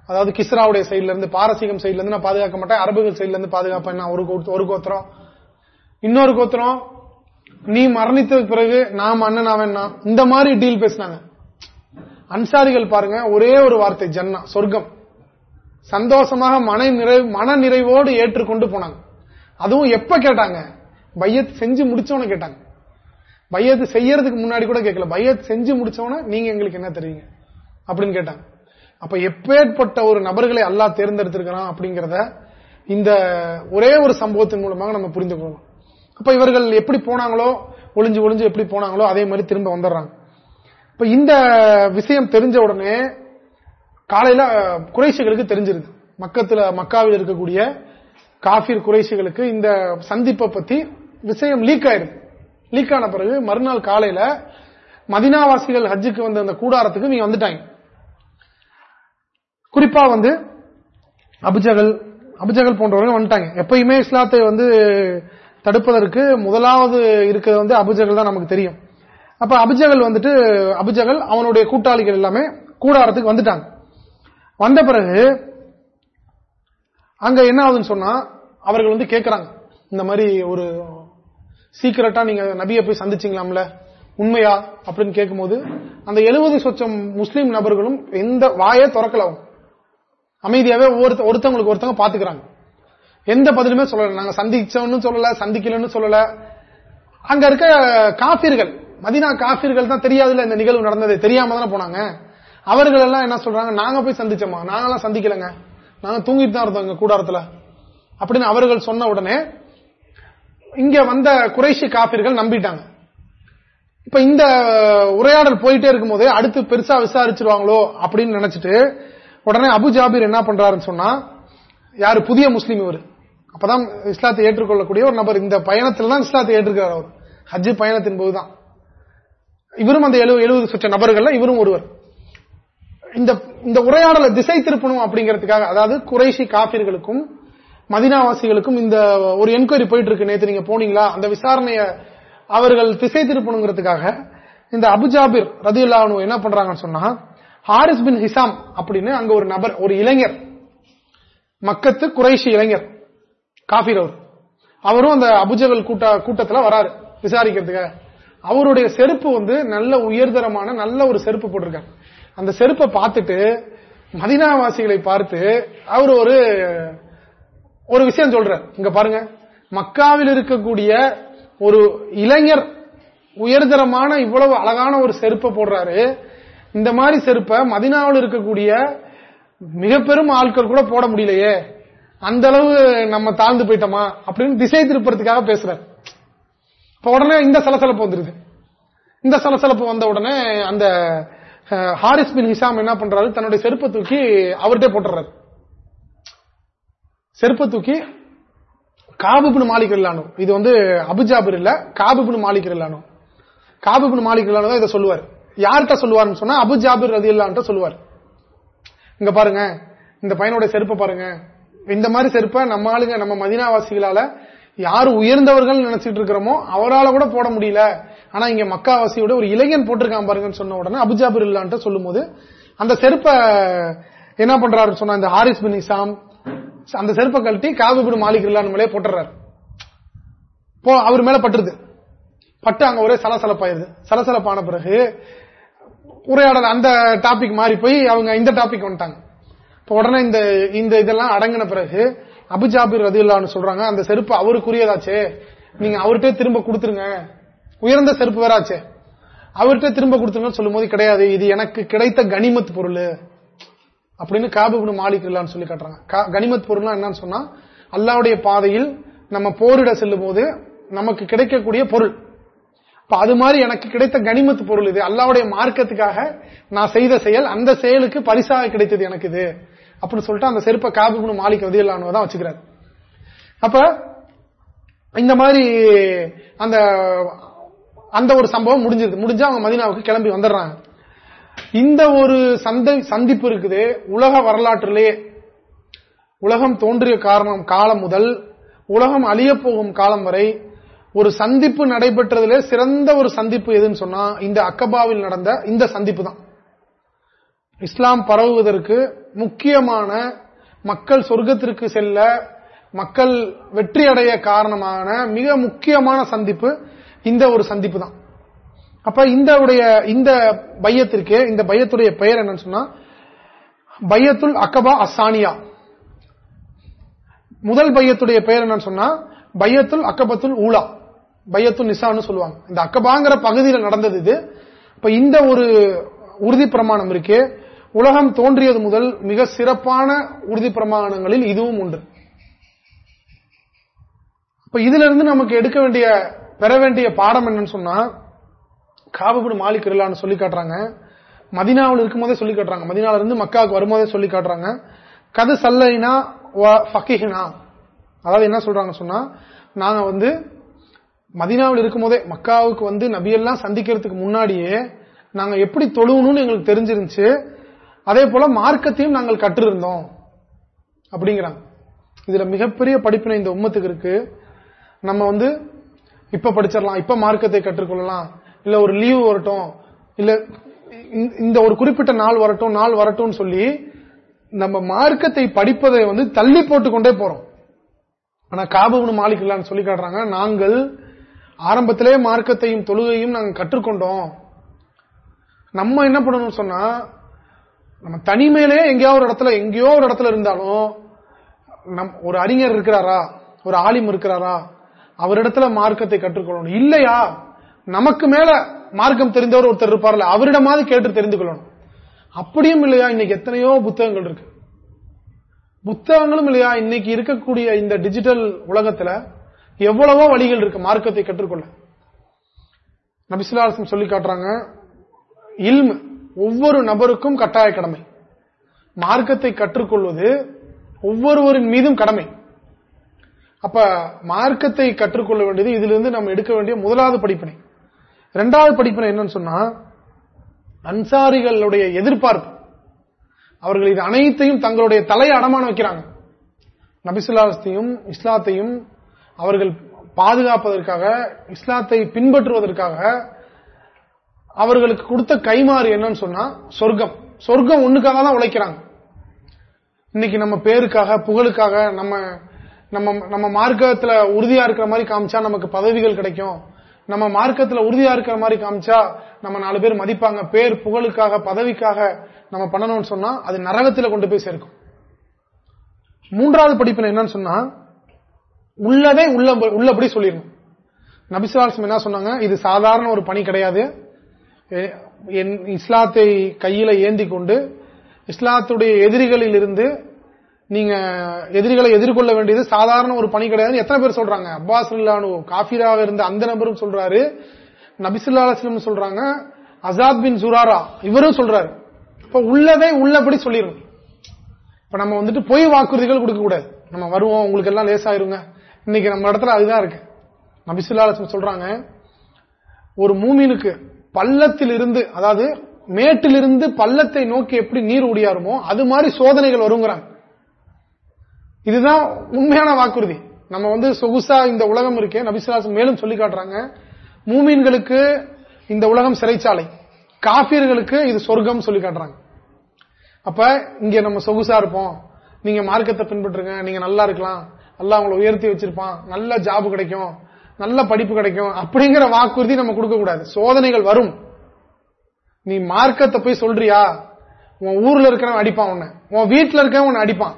அதாவது கிஸ்ராவுடைய சைட்ல இருந்து பாரசீகம் சைட்ல இருந்து நான் பாதுகாக்க மாட்டேன் அரபுகள் சைட்ல இருந்து பாதுகாப்பேன் ஒரு ஒரு கோத்திரம். இன்னொரு கோத்திரம் நீ மரணித்ததுக்கு பிறகு நான் அண்ணன் ஆவேன்னா இந்த மாதிரி டீல் பேசினாங்க. அன்சாரிகள் பாருங்க ஒரே ஒரு வார்த்தை ஜன்னா சொர்க்கம். சந்தோஷமாக மன நிறைவு மன நிறைவோடு ஏற்றுக்கொண்டு போனாங்க. அதுவும் எப்ப கேட்டாங்க? பையத் செஞ்சு முடிச்சவன கேட்டாங்க. பையத்து செய்யறதுக்கு முன்னாடி கூட கேட்கல. பையத் செஞ்சு முடிச்சவன நீங்க எங்களுக்கு என்ன தெரியுங்க அப்படின்னு கேட்டாங்க. அப்ப எப்பேற்பட்ட ஒரு நபர்களை அல்லா தேர்ந்தெடுத்திருக்கிறான் அப்படிங்கறத இந்த ஒரே ஒரு சம்பவத்தின் மூலமாக நம்ம புரிந்து கொள்ளலாம். அப்ப இவர்கள் எப்படி போனாங்களோ ஒளிஞ்சு ஒளிஞ்சு எப்படி போனாங்களோ அதே மாதிரி திரும்ப வந்துடுறாங்க. இப்ப இந்த விஷயம் தெரிஞ்ச உடனே காலையில குறைசிகளுக்கு தெரிஞ்சிருது. மக்கத்துல மக்காவில் இருக்கக்கூடிய காபிர் குறைசிகளுக்கு இந்த சந்திப்பை பத்தி விஷயம் லீக் ஆயிருது லீக் ஆன பிறகு மறுநாள் காலையில மதினாவாசிகள் ஹஜ்ஜுக்கு வந்த அந்த கூடாரத்துக்கு நீங்க வந்துட்டாங்க. குறிப்பா வந்து அபுஜகல் அபுஜகல் போன்றவர்கள் வந்துட்டாங்க. எப்பயுமே இஸ்லாத்தை வந்து தடுப்பதற்கு முதலாவது இருக்கிறது வந்து அபுஜகல் தான் நமக்கு தெரியும். அப்ப அபிஜகல் வந்துட்டு அபிஜகல் அவனுடைய கூட்டாளிகள் எல்லாமே கூடாரத்துக்கு வந்துட்டாங்க. வந்த பிறகு அங்க என்ன ஆகுதுன்னு சொன்னா அவர்கள் வந்து கேட்கிறாங்க இந்த மாதிரி ஒரு சீக்கிரட்டா நீங்க நபியை போய் சந்திச்சீங்களாம்ல உண்மையா? அப்படின்னு கேட்கும்போது அந்த எழுபது சொச்சம் முஸ்லீம் நபர்களும் எந்த வாயை திறக்கலாவும் அமைதியாவே ஒவ்வொருத்த ஒருத்தவங்களுக்கு ஒருத்தவங்க பாத்துக்கிறாங்க. எந்த பதிலுமே சொல்லல. நாங்க சந்திச்சோம்னு சொல்லல சந்திக்கலன்னு சொல்லல. அங்க இருக்க காபிர்கள் மதினா காபிர்கள் தான் தெரியாதுல இந்த நிகழ்வு நடந்தது. தெரியாம தானே போனாங்க. அவர்கள் எல்லாம் என்ன சொல்றாங்க? நாங்க போய் சந்திச்சோமா? நாங்கெல்லாம் சந்திக்கலங்க. நாங்க தூங்கிட்டு தான் இருந்தோம் இங்க கூடாரத்துல. அப்படின்னு அவர்கள் சொன்ன உடனே இங்க வந்த குறைஷி காபிர்கள் நம்பிட்டாங்க. இப்ப இந்த உரையாடல் போயிட்டே இருக்கும்போது அடுத்து பெருசா விசாரிச்சிருவாங்களோ அப்படின்னு நினைச்சிட்டு உடனே அபு ஜாபீர் என்ன பண்றாருன்னு சொன்னா யாரு? புதிய முஸ்லீம் இவர். அப்பதான் இஸ்லாத்தை ஏற்றுக்கொள்ளக்கூடிய ஒரு நபர். இந்த பயணத்தில் தான் இஸ்லாத்தை ஏற்றுக்கிறார் அவர். ஹஜ் பயணத்தின் போதுதான் இவரும் அந்த எழுபது சுற்ற நபர்கள் இவரும் ஒருவர். இந்த இந்த உரையாடலை திசை திருப்பணும் அப்படிங்கிறதுக்காக அதாவது குறைசி காபிர்களுக்கும் மதினாவாசிகளுக்கும் இந்த ஒரு என்கொயரி போயிட்டு இருக்கு நேற்று நீங்க போனீங்களா? அந்த விசாரணையை அவர்கள் திசை திருப்பணுங்கிறதுக்காக இந்த அபுஜாபிர் ரதியுல்லானு என்ன பண்றாங்கன்னு சொன்னா ஹாரிஸ் பின் ஹிசாம் அப்படின்னு அங்க ஒரு நபர் ஒரு இளைஞர். மக்கத்து குறைசி இளைஞர். காபிர் அவர். அவரும் அந்த அபுஜகல் கூட்ட கூட்டத்தில் வராரு விசாரிக்கிறதுக்காக அவருடைய செருப்பு வந்து நல்ல உயர்தரமான நல்ல ஒரு செருப்பு போட்டிருக்காங்க அந்த செருப்பை பார்த்துட்டு மதினாவாசிகளை பார்த்து அவர் ஒரு ஒரு விஷயம் சொல்றார். இங்க பாருங்க. மக்காவில் இருக்கக்கூடிய ஒரு இளைஞர் உயர்தரமான இவ்வளவு அழகான ஒரு செருப்பை போடுறாரு. இந்த மாதிரி செருப்பை மதினாவில் இருக்கக்கூடிய மிக பெரும் ஆட்கள் கூட போட முடியலையே. அந்த அளவு நம்ம தாழ்ந்து போயிட்டோமா அப்படின்னு திசை திருப்பறதுக்காக பேசுறாரு. இப்ப உடனே இந்த சலசலப்பு வந்துருது. இந்த சலசலப்பு வந்த உடனே அந்த ஹாரிஸ் பின் ஹிசாம் என்ன பண்றாரு? தன்னுடைய செருப்பை தூக்கி அவர்கிட்ட போட்டுறாரு. செருப்பை தூக்கி காபுபின் மாலிக் இல்லானோ இது வந்து அபுஜாபர் இல்ல காபுபின் மாலிக் இல்லானோ காபுபின் மாலிக் இல்லானோ இதை சொல்லுவார். யார்கிட்ட சொல்லுவாருன்னு சொன்னா அபுஜாபிர் ரதி இல்லான்ட்ட சொல்லுவார். இங்க பாருங்க இந்த பையனோட செருப்பை பாருங்க. இந்த மாதிரி செருப்பை நம்ம ஆளுங்க நம்ம மதினாவாசிகளால யாரு உயர்ந்தவர்கள் நினைச்சிட்டு இருக்கிறோமோ அவரால் கூட போட முடியல. ஆனா இங்க மக்காவாசியோட ஒரு இளைஞன் போட்டிருக்கான் பாருங்கன்னு சொன்ன உடனே அபுஜாபிர் இல்லான்ட்டு சொல்லும் போது அந்த செருப்பை என்ன பண்றாரு சொன்னா இந்த ஹாரிஸ் பின் இசாம் அந்த செருப்பை கழட்டி காபிபின் மாலிக் இல்லான்னு மேலே போட்டுறாரு அவர் மேல பட்டுருது. பட்டு அங்க ஒரே சலசலப்பாயிருது. சலசலப்பான பிறகு உரையாடல் அந்த டாபிக் மாறி போய் அவங்க இந்த டாபிக் வந்துட்டாங்க. உடனே இந்த இந்த இதெல்லாம் அடங்கின பிறகு அபுஜாபிர் ரதில்லான்னு சொல்றாங்க அந்த செருப்பு அவருக்குரியதாச்சே. நீங்க அவர்கிட்ட திரும்ப கொடுத்துருங்க. உயர்ந்த செருப்பு வேறாச்சே. அவர்கிட்ட திரும்ப கொடுத்துருங்கன்னு சொல்லும் போது கிடையாது. இது எனக்கு கிடைத்த கனிமத் பொருள். அப்படின்னு காபுபுனு மாலிக் இல்லான்னு சொல்லி காட்டுறாங்க. கனிமத் பொருள் என்னன்னு சொன்னா அல்லாவுடைய பாதையில் நம்ம போரிட செல்லும் போது நமக்கு கிடைக்கக்கூடிய பொருள். அது மாதிரி எனக்கு கிடைத்த கனிமத்து பொருள் இது. அல்லாவுடைய மார்க்கத்துக்காக நான் செய்த செயல் அந்த செயலுக்கு பரிசாக கிடைத்தது எனக்கு இது. அப்படின்னு சொல்லிட்டு அந்த செருப்பை காபிபுனு மாலிக் வதியில்லானு தான் வச்சுக்கிறாரு. அப்ப இந்த மாதிரி அந்த அந்த ஒரு சம்பவம் முடிஞ்சது. முடிஞ்சு அவங்க மதினாவுக்கு கிளம்பி வந்துடுறாங்க. இந்த ஒரு சந்தை சந்திப்பு இருக்குது. உலக வரலாற்றிலே உலகம் தோன்றிய காரணம் காலம் முதல் உலகம் அழிய போகும் காலம் வரை ஒரு சந்திப்பு நடைபெற்றதிலே சிறந்த ஒரு சந்திப்பு எதுன்னு சொன்னா இந்த அக்கபாவில் நடந்த இந்த சந்திப்பு தான். இஸ்லாம் பரவுவதற்கு முக்கியமான மக்கள் சொர்க்கத்திற்கு செல்ல மக்கள் வெற்றி அடைய காரணமான மிக முக்கியமான சந்திப்பு இந்த ஒரு சந்திப்பு தான். அப்ப இந்த இந்த பையத்திற்கு இந்த பையத்துடைய பெயர் என்னன்னு சொன்னா பையத்துல் அக்கபா அசானியா. முதல் பையத்துடைய பெயர் என்னன்னு சொன்னா பையத்துல் அக்கபத்துல் ஊலா. பையத்துல் நிசான்னு சொல்லுவாங்க. இந்த அக்கபாங்கிற பகுதியில் நடந்தது இது. இப்ப இந்த ஒரு உறுதி பிரமாணம் இருக்கே உலகம் தோன்றியது முதல் மிக சிறப்பான உறுதி பிரமாணங்களில் இதுவும் உண்டு. இப்ப இதுல இருந்து நமக்கு எடுக்க வேண்டிய பெற வேண்டிய பாடம் என்னன்னு சொன்னா காபபுடு மாலிக் இல்லான்னு சொல்லி காட்டுறாங்க. மதினாவில் இருக்கும் போதே சொல்லி காட்டுறாங்க. மதினால இருந்து மக்காவுக்கு வரும்போதே சொல்லி காட்டுறாங்க. கது சல்லைனா ஃபகிஹினா. அதாவது என்ன சொல்றாங்க சொன்னா நாங்க வந்து மதினாவில் இருக்கும் போதே மக்காவுக்கு வந்து நபியெல்லாம் சந்திக்கிறதுக்கு முன்னாடியே நாங்க எப்படி தொழுவணும்னு எங்களுக்கு தெரிஞ்சிருந்துச்சு அதே போல மார்க்கத்தையும் நாங்கள் கற்றிருந்தோம். அப்படிங்கிறாங்க. இதுல மிகப்பெரிய படிப்பினை இந்த உம்மத்துக்கு இருக்கு. நம்ம வந்து இப்ப படிச்சிடலாம் இப்ப மார்க்கத்தை கற்றுக்கொள்ளலாம். இல்ல ஒரு லீவு வரட்டும் இல்ல இந்த ஒரு குறிப்பிட்ட நாள் வரட்டும் நாள் வரட்டும் சொல்லி நம்ம மார்க்கத்தை படிப்பதை வந்து தள்ளி போட்டு கொண்டே போறோம். ஆனா காபுன்னு மாலிக்கலான்னு சொல்லி காட்டுறாங்க. நாங்கள் ஆரம்பத்திலே மார்க்கத்தையும் தொழுகையும் நாங்கள் கற்றுக்கொண்டோம். நம்ம என்ன பண்ணணும் சொன்னா நம்ம தனிமையிலே எங்கேயோ ஒரு இடத்துல எங்கேயோ ஒரு இடத்துல இருந்தாலும் நம் ஒரு அறிஞர் இருக்கிறாரா? ஒரு ஆலிம் இருக்கிறாரா? அவரிடத்துல மார்க்கத்தை கற்றுக்கொள்ளணும். இல்லையா? நமக்கு மேல மார்க்கம் தெரிந்தவர் ஒருத்தர் இருப்பார்ல அவரிடமாவது கேட்டு தெரிந்து கொள்ளணும். அப்படியும் இல்லையா? இன்னைக்கு எத்தனையோ புத்தகங்கள் இருக்கு. புத்தகங்களும் இல்லையா? இன்னைக்கு இருக்கக்கூடிய இந்த டிஜிட்டல் உலகத்துல எவ்வளவோ வழிகள் இருக்கு மார்க்கத்தை கற்றுக்கொள்ள. நபிசுலாசம் சொல்லி காட்டுறாங்க இல்மு ஒவ்வொரு நபருக்கும் கட்டாய கடமை. மார்க்கத்தை கற்றுக்கொள்வது ஒவ்வொருவரின் மீதும் கடமை. அப்ப மார்க்கத்தை கற்றுக்கொள்ள வேண்டியது இதிலிருந்து நம்ம எடுக்க வேண்டிய முதலாவது படிப்பினை. இரண்டாவது படிப்பினை என்னன்னு சொன்னா அன்சாரிகளுடைய எதிர்பார்ப்பு. அவர்கள் இது அனைத்தையும் தங்களுடைய தலையை அடமான வைக்கிறாங்க. நபிசுல்லாஸ்தையும் இஸ்லாத்தையும் அவர்கள் பாதுகாப்பதற்காக இஸ்லாத்தை பின்பற்றுவதற்காக அவர்களுக்கு கொடுத்த கைமாறு என்னன்னு சொன்னா சொர்க்கம். சொர்க்கம் ஒண்ணுக்காக தான் உழைக்கிறாங்க. இன்னைக்கு நம்ம பேருக்காக புகழுக்காக நம்ம நம்ம நம்ம மார்க்கத்துல உறுதியா இருக்கிற மாதிரி காமிச்சா நமக்கு பதவிகள் கிடைக்கும். நம்ம மார்க்கத்துல உறுதியா இருக்கிற மாதிரி காமிச்சா நம்ம நாலு பேர் மதிப்பாங்க. பேர் புகழுக்காக பதவிக்காக நம்ம பண்ணணும்னு சொன்னா அது நரகத்துல கொண்டு போய் சேர்க்கும். மூன்றாவது படிப்பில் என்னன்னு சொன்னா உள்ளதை உள்ள உள்ளபடி சொல்லிடணும். நபிசுவாசம் என்ன சொன்னாங்க? இது சாதாரண ஒரு பணி கிடையாது. இஸ்லாத்தை கையில ஏந்தி கொண்டு இஸ்லாத்துடைய எதிரிகளில் இருந்து நீங்க எதிரிகளை எதிர்கொள்ள வேண்டியது சாதாரண ஒரு பணி கிடையாது எத்தனை பேர் சொல்றாங்க? அப்பாஸ் இல்லானு இருந்த அந்த நபரும் சொல்றாரு. நபிசுல்லாஸ்லம் சொல்றாங்க. அசாத் பின் சுராரா இவரும் சொல்றாரு. இப்ப உள்ளதே உள்ளபடி சொல்லிடணும் இப்ப நம்ம வந்துட்டு பொய் வாக்குறுதிகள் கொடுக்க கூடாது. நம்ம வருவோம் உங்களுக்கு எல்லாம் லேசாயிருங்க இன்னைக்கு நம்ம இடத்துல அதுதான் இருக்கு. நபிசுல்லாஸ்லம் சொல்றாங்க ஒரு மூமினுக்கு பள்ளத்தில் இருந்து அதாவது மேட்டிலிருந்து பள்ளத்தை நோக்கி எப்படி நீர் ஊடியாருமோ அது மாதிரி சோதனைகள் வருங்கிறாங்க. இதுதான் உண்மையான வாக்குறுதி. நம்ம வந்து சொகுசா இந்த உலகம் இருக்கே நபிசுலாசம் மேலும் சொல்லி காட்டுறாங்க. மூமீன்களுக்கு இந்த உலகம் சிறைச்சாலை காபியர்களுக்கு இது சொர்க்கம் சொல்லி காட்டுறாங்க. அப்ப இங்க நம்ம சொகுசா இருப்போம். நீங்க மார்க்கத்தை பின்பற்றுங்க நீங்க நல்லா இருக்கலாம். நல்லா அவங்களை உயர்த்தி வச்சிருப்பான். நல்ல ஜாப் கிடைக்கும். நல்ல படிப்பு கிடைக்கும் அப்படிங்கிற வாக்குறுதி நம்ம கொடுக்க கூடாது சோதனைகள் வரும். நீ மார்க்கத்தை போய் சொல்றியா? உன் ஊர்ல இருக்கிறவன் அடிப்பான் உன்ன. உன் வீட்டுல இருக்கவன் உன்னை அடிப்பான்.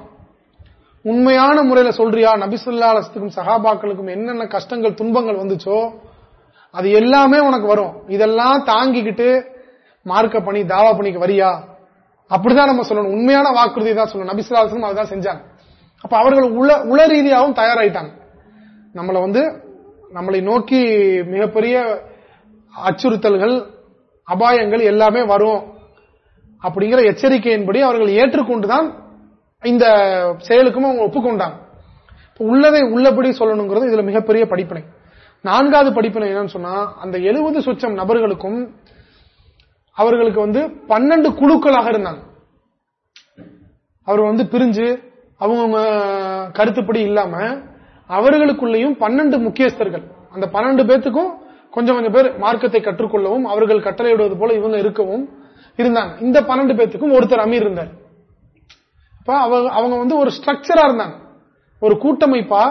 உண்மையான முறையில சொல்றியா? நபிசுல்லாலத்துக்கும் சகாபாக்களுக்கும் என்னென்ன கஷ்டங்கள் துன்பங்கள் வந்துச்சோ அது எல்லாமே உனக்கு வரும். இதெல்லாம் தாங்கிக்கிட்டு மார்க்க பணி தாவா பணிக்கு வரியா? அப்படிதான் நம்ம சொல்லணும். உண்மையான வாக்குறுதி தான் சொல்லணும். நபிசுல்லாசனும் அதுதான் செஞ்சாங்க. அப்ப அவர்கள் உள உள ரீதியாகவும் தயாராயிட்டாங்க. நம்மளை வந்து நம்மளை நோக்கி மிகப்பெரிய அச்சுறுத்தல்கள் அபாயங்கள் எல்லாமே வரும் அப்படிங்கிற எச்சரிக்கையின்படி அவர்கள் ஏற்றுக்கொண்டுதான் இந்த செயலுக்கும் அவங்க ஒப்புக்கொண்டாங்க. உள்ளதை உள்ளபடி சொல்லணுங்கிறது இதுல மிகப்பெரிய படிப்பினை. நான்காவது படிப்பினை என்னன்னு சொன்னா அந்த எழுபது சொச்சம் நபர்களுக்கும் அவர்களுக்கு வந்து பன்னெண்டு குழுக்களாக இருந்தாங்க. அவர் வந்து பிரிஞ்சு அவங்க கருத்துப்படி இல்லாம அவர்களுக்குள்ளேயும் பன்னெண்டு முக்கியஸ்தர்கள். அந்த பன்னெண்டு பேத்துக்கும் கொஞ்சம் கொஞ்சம் பேர் மார்க்கத்தை கற்றுக்கொள்ளவும் அவர்கள் கட்டளையிடுவது போல இவங்க இருக்கவும் இருந்தாங்க. இந்த பன்னெண்டு பேத்துக்கும் ஒருத்தர் அமீர் இருந்தார். அவங்க வந்து ஒரு ஸ்ட்ரக்சரா இருந்தாங்க. ஒரு கூட்டமைப்பா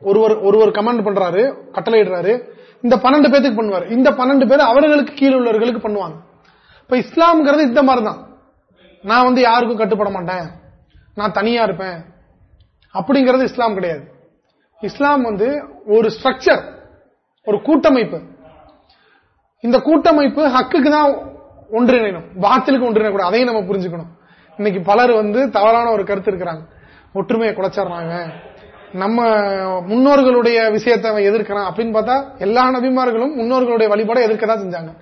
ஒருவர் ஒருவர் கமாண்ட் பண்றாரு கட்டளையிடுறாரு. இந்த பன்னெண்டு பேத்துக்கு பண்ணுவார். இந்த பன்னெண்டு பேர் அவர்களுக்கு கீழே உள்ளவர்களுக்கு பண்ணுவாங்க. இப்ப இஸ்லாம்ங்கிறது இந்த மாதிரி தான் நான் வந்து யாருக்கும் கட்டுப்பட மாட்டேன். நான் தனியா இருப்பேன். அப்படிங்கிறது இஸ்லாம் கிடையாது. இஸ்லாம் வந்து ஒரு ஸ்ட்ரக்சர் ஒரு கூட்டமைப்பு. இந்த கூட்டமைப்பு ஹக்குக்கு தான் ஒன்றிணைணும் பாத்திலுக்கு ஒன்றிணைக்கூடாது அதையும் நம்ம புரிஞ்சுக்கணும். இன்னைக்கு பலர் வந்து தவறான ஒரு கருத்து இருக்கிறாங்க ஒற்றுமையை குலைச்சிடுறாங்க நம்ம முன்னோர்களுடைய விஷயத்தை அவன் எதிர்க்கிறான் அப்படின்னு பார்த்தா எல்லா நபிமார்களும் முன்னோர்களுடைய வழிபாடை எதிர்க்க தான் செஞ்சாங்க.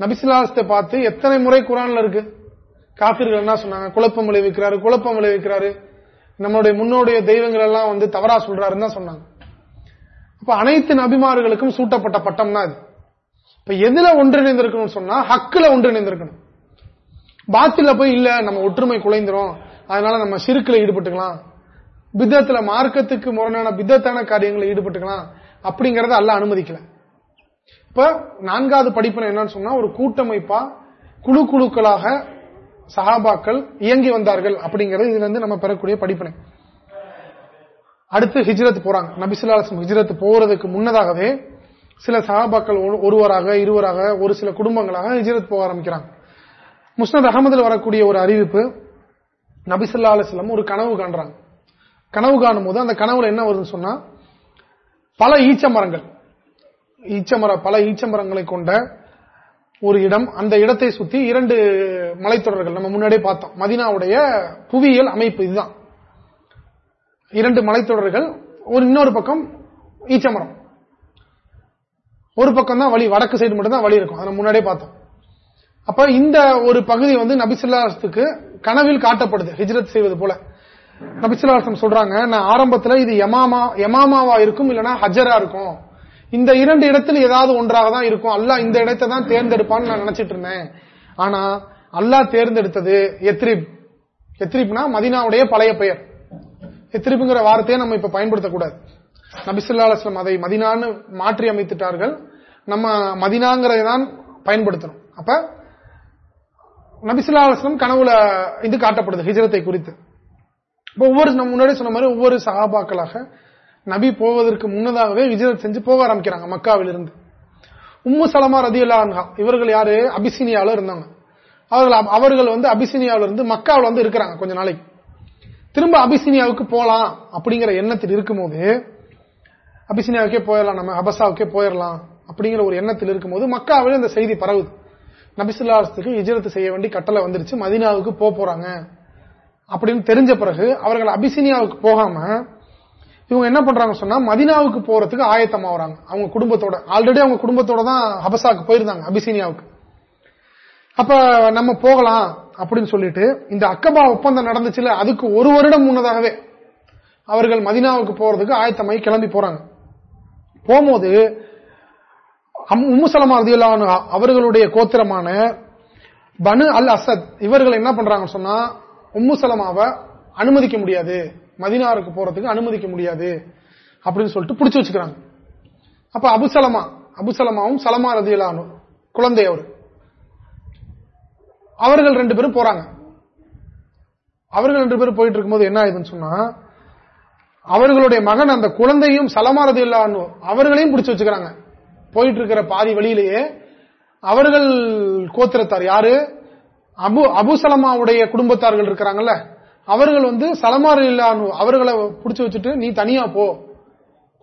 நபிசிலாசத்தை பார்த்து எத்தனை முறை குரான்ல இருக்கு? காபிர்கள் என்ன சொன்னாங்க? குழப்பம் விளைவிக்கிறாரு குழப்பம் விளைவிக்கிறாரு. நம்மளுடைய முன்னோடைய தெய்வங்கள் எல்லாம் வந்து தவறா சொல்றாருன்னு தான் சொன்னாங்க. அப்ப அனைத்து நபிமார்களுக்கும் சூட்டப்பட்ட பட்டம் தான் இது. இப்ப எதுல ஒன்றிணைந்திருக்கணும் சொன்னா ஹக்குல ஒன்றிணைந்திருக்கணும். பாத்தில போய் இல்ல நம்ம ஒற்றுமை குலைந்துரும். அதனால நம்ம சிறுக்குல ஈடுபட்டுக்கலாம். பித்தத்துல மார்க்கத்துக்கு முரணான பித்தத்தான காரியங்களை ஈடுபட்டுக்கலாம். அப்படிங்கறத அல்ல அனுமதிக்கல. இப்ப நான்காவது படிப்பினை என்னன்னு சொன்னா ஒரு கூட்டமைப்பா குழு குழுக்களாக சஹாபாக்கள் இயங்கி வந்தார்கள் அப்படிங்கறது இதுல இருந்து நம்ம பெறக்கூடிய படிப்பினை. அடுத்து ஹிஜ்ரத் போறாங்க. நபிசுல்லாசம் ஹிஜ்ரத் போறதுக்கு முன்னதாகவே சில சகாபாக்கள் ஒருவராக இருவராக ஒரு சில குடும்பங்களாக ஹிஜ்ரத் போக ஆரம்பிக்கிறாங்க. முஸ்னத் அகமதுல வரக்கூடிய ஒரு அறிவிப்பு நபிசுல்லா அலுவலம் ஒரு கனவு காண்றாங்க. கனவு காணும் போது அந்த கனவுல என்ன வருதுன்னு சொன்னா பல ஈச்ச மரங்கள் ஈச்சமர பல ஈச்ச மரங்களை கொண்ட ஒரு இடம் அந்த இடத்தை சுத்தி இரண்டு மலைத்தொடர்கள் நம்ம முன்னாடியே பார்த்தோம். மதினாவுடைய புவியியல் அமைப்பு இதுதான். இரண்டு மலைத்தொடர்கள் ஒரு இன்னொரு பக்கம் ஈச்சமரம். ஒரு பக்கம் தான் வழி வடக்கு சைடு மட்டும் தான் வழி இருக்கும். அதை முன்னாடியே பார்த்தோம். அப்ப இந்த ஒரு பகுதி வந்து நபிசுல்லாசத்துக்கு கனவில் காட்டப்படுது. ஹிஜ்ரத் செய்வது போல. நபிசுல்லாசம் சொல்றாங்க நான் ஆரம்பத்தில் இது யமாமா யமாமாவா இருக்கும் இல்லைன்னா ஹஜரா இருக்கும். இந்த இரண்டு இடத்தில் ஏதாவது ஒன்றாக தான் இருக்கும். அல்லாஹ் இந்த இடத்தை தான் தேர்ந்தெடுப்பான்னு நான் நினைச்சிட்டு இருந்தேன். ஆனா அல்லாஹ் தேர்ந்தெடுத்தது எத்ரிப். எத்ரிப்னா மதினாவுடைய பழைய பெயர். எத்ரிப்புங்கிற வார்த்தையை நம்ம இப்ப பயன்படுத்தக்கூடாது. நபிசுல்லா அலுவலம் அதை மதினான்னு மாற்றி அமைத்துட்டார்கள். நம்ம மதினாங்கிறத தான் பயன்படுத்தணும் அப்ப நபிசுல்லா அலுவலம் கனவுல இது காட்டப்படுது ஹிஜரத்தை குறித்து. ஒவ்வொரு நம்ம முன்னாடி சொன்ன மாதிரி ஒவ்வொரு சகாபாக்களாக நபி போவதற்கு முன்னதாகவே விஜயம் செஞ்சு போக ஆரம்பிக்கிறாங்க மக்காவிலிருந்து. உம்மு சலமா ரதி இவர்கள் யாரு? அபிசீனியாவில் இருந்தாங்க. அவர்கள் அவர்கள் வந்து அபிசீனியாவில் இருந்து மக்காவில் வந்து இருக்கிறாங்க கொஞ்ச நாளைக்கு. திரும்ப அபிசீனியாவுக்கு போகலாம் அப்படிங்கிற எண்ணத்தில் இருக்கும்போது அபிசீனியாவுக்கே போயிடலாம் நம்ம அபசாவுக்கே போயிடலாம் அப்படிங்கிற ஒரு எண்ணத்தில் இருக்கும்போது மக்காவில் இந்த செய்தி பரவுது. நபிசுல்லாத்துக்கு இஜரத்து செய்ய வேண்டி கட்டளை வந்துருச்சு மதினாவுக்கு போறாங்க அப்படின்னு தெரிஞ்ச பிறகு அவர்கள் அபிசினியாவுக்கு போகாம இவங்க என்ன பண்றாங்க சொன்னா மதினாவுக்கு போறதுக்கு ஆயத்தமா வராங்க அவங்க குடும்பத்தோட. ஆல்ரெடி அவங்க குடும்பத்தோட தான் ஹபசாக்கு போயிருந்தாங்க அபிசீனியாவுக்கு. அப்ப நம்ம போகலாம் அப்படின்னு சொல்லிட்டு இந்த அக்கபா ஒப்பந்தம் நடந்துச்சுல அதுக்கு ஒரு வருடம் முன்னதாகவே அவர்கள் மதினாவுக்கு போறதுக்கு ஆயத்தமாய் கிளம்பி போறாங்க. போகும்போது உம்முசலமா ரதியுல்லான அவர்களுடைய கோத்திரமான பனு அல் அசத் இவர்கள் என்ன பண்றாங்க சொன்னா உம்முசலமாவை அனுமதிக்க முடியாது. மதினாருக்கு போறதுக்கு அனுமதிக்க முடியாது அப்படின்னு சொல்லிட்டு பிடிச்சு வச்சுக்கிறாங்க. அப்ப அபுசலமா அபுசலமாவும் சலமா ரதியலானும் குழந்தை அவர். அவர்கள் ரெண்டு பேரும் போறாங்க. அவர்கள் ரெண்டு பேரும் போயிட்டு இருக்கும்போது என்ன ஆயுதுன்னு சொன்னா அவர்களுடைய மகன் அந்த குழந்தையும் சலமா ரதியல்லானு அவர்களையும் பிடிச்சு வச்சுக்கிறாங்க. போயிட்டு இருக்கிற பாதி வழியிலேயே அவர்கள் கோத்திரத்தார் யாரு? அபு அபுசலமாவுடைய குடும்பத்தார்கள் இருக்கிறாங்கல்ல அவர்கள் வந்து சலமார் இல்லானு அவர்களை பிடிச்சு வச்சுட்டு நீ தனியா போ.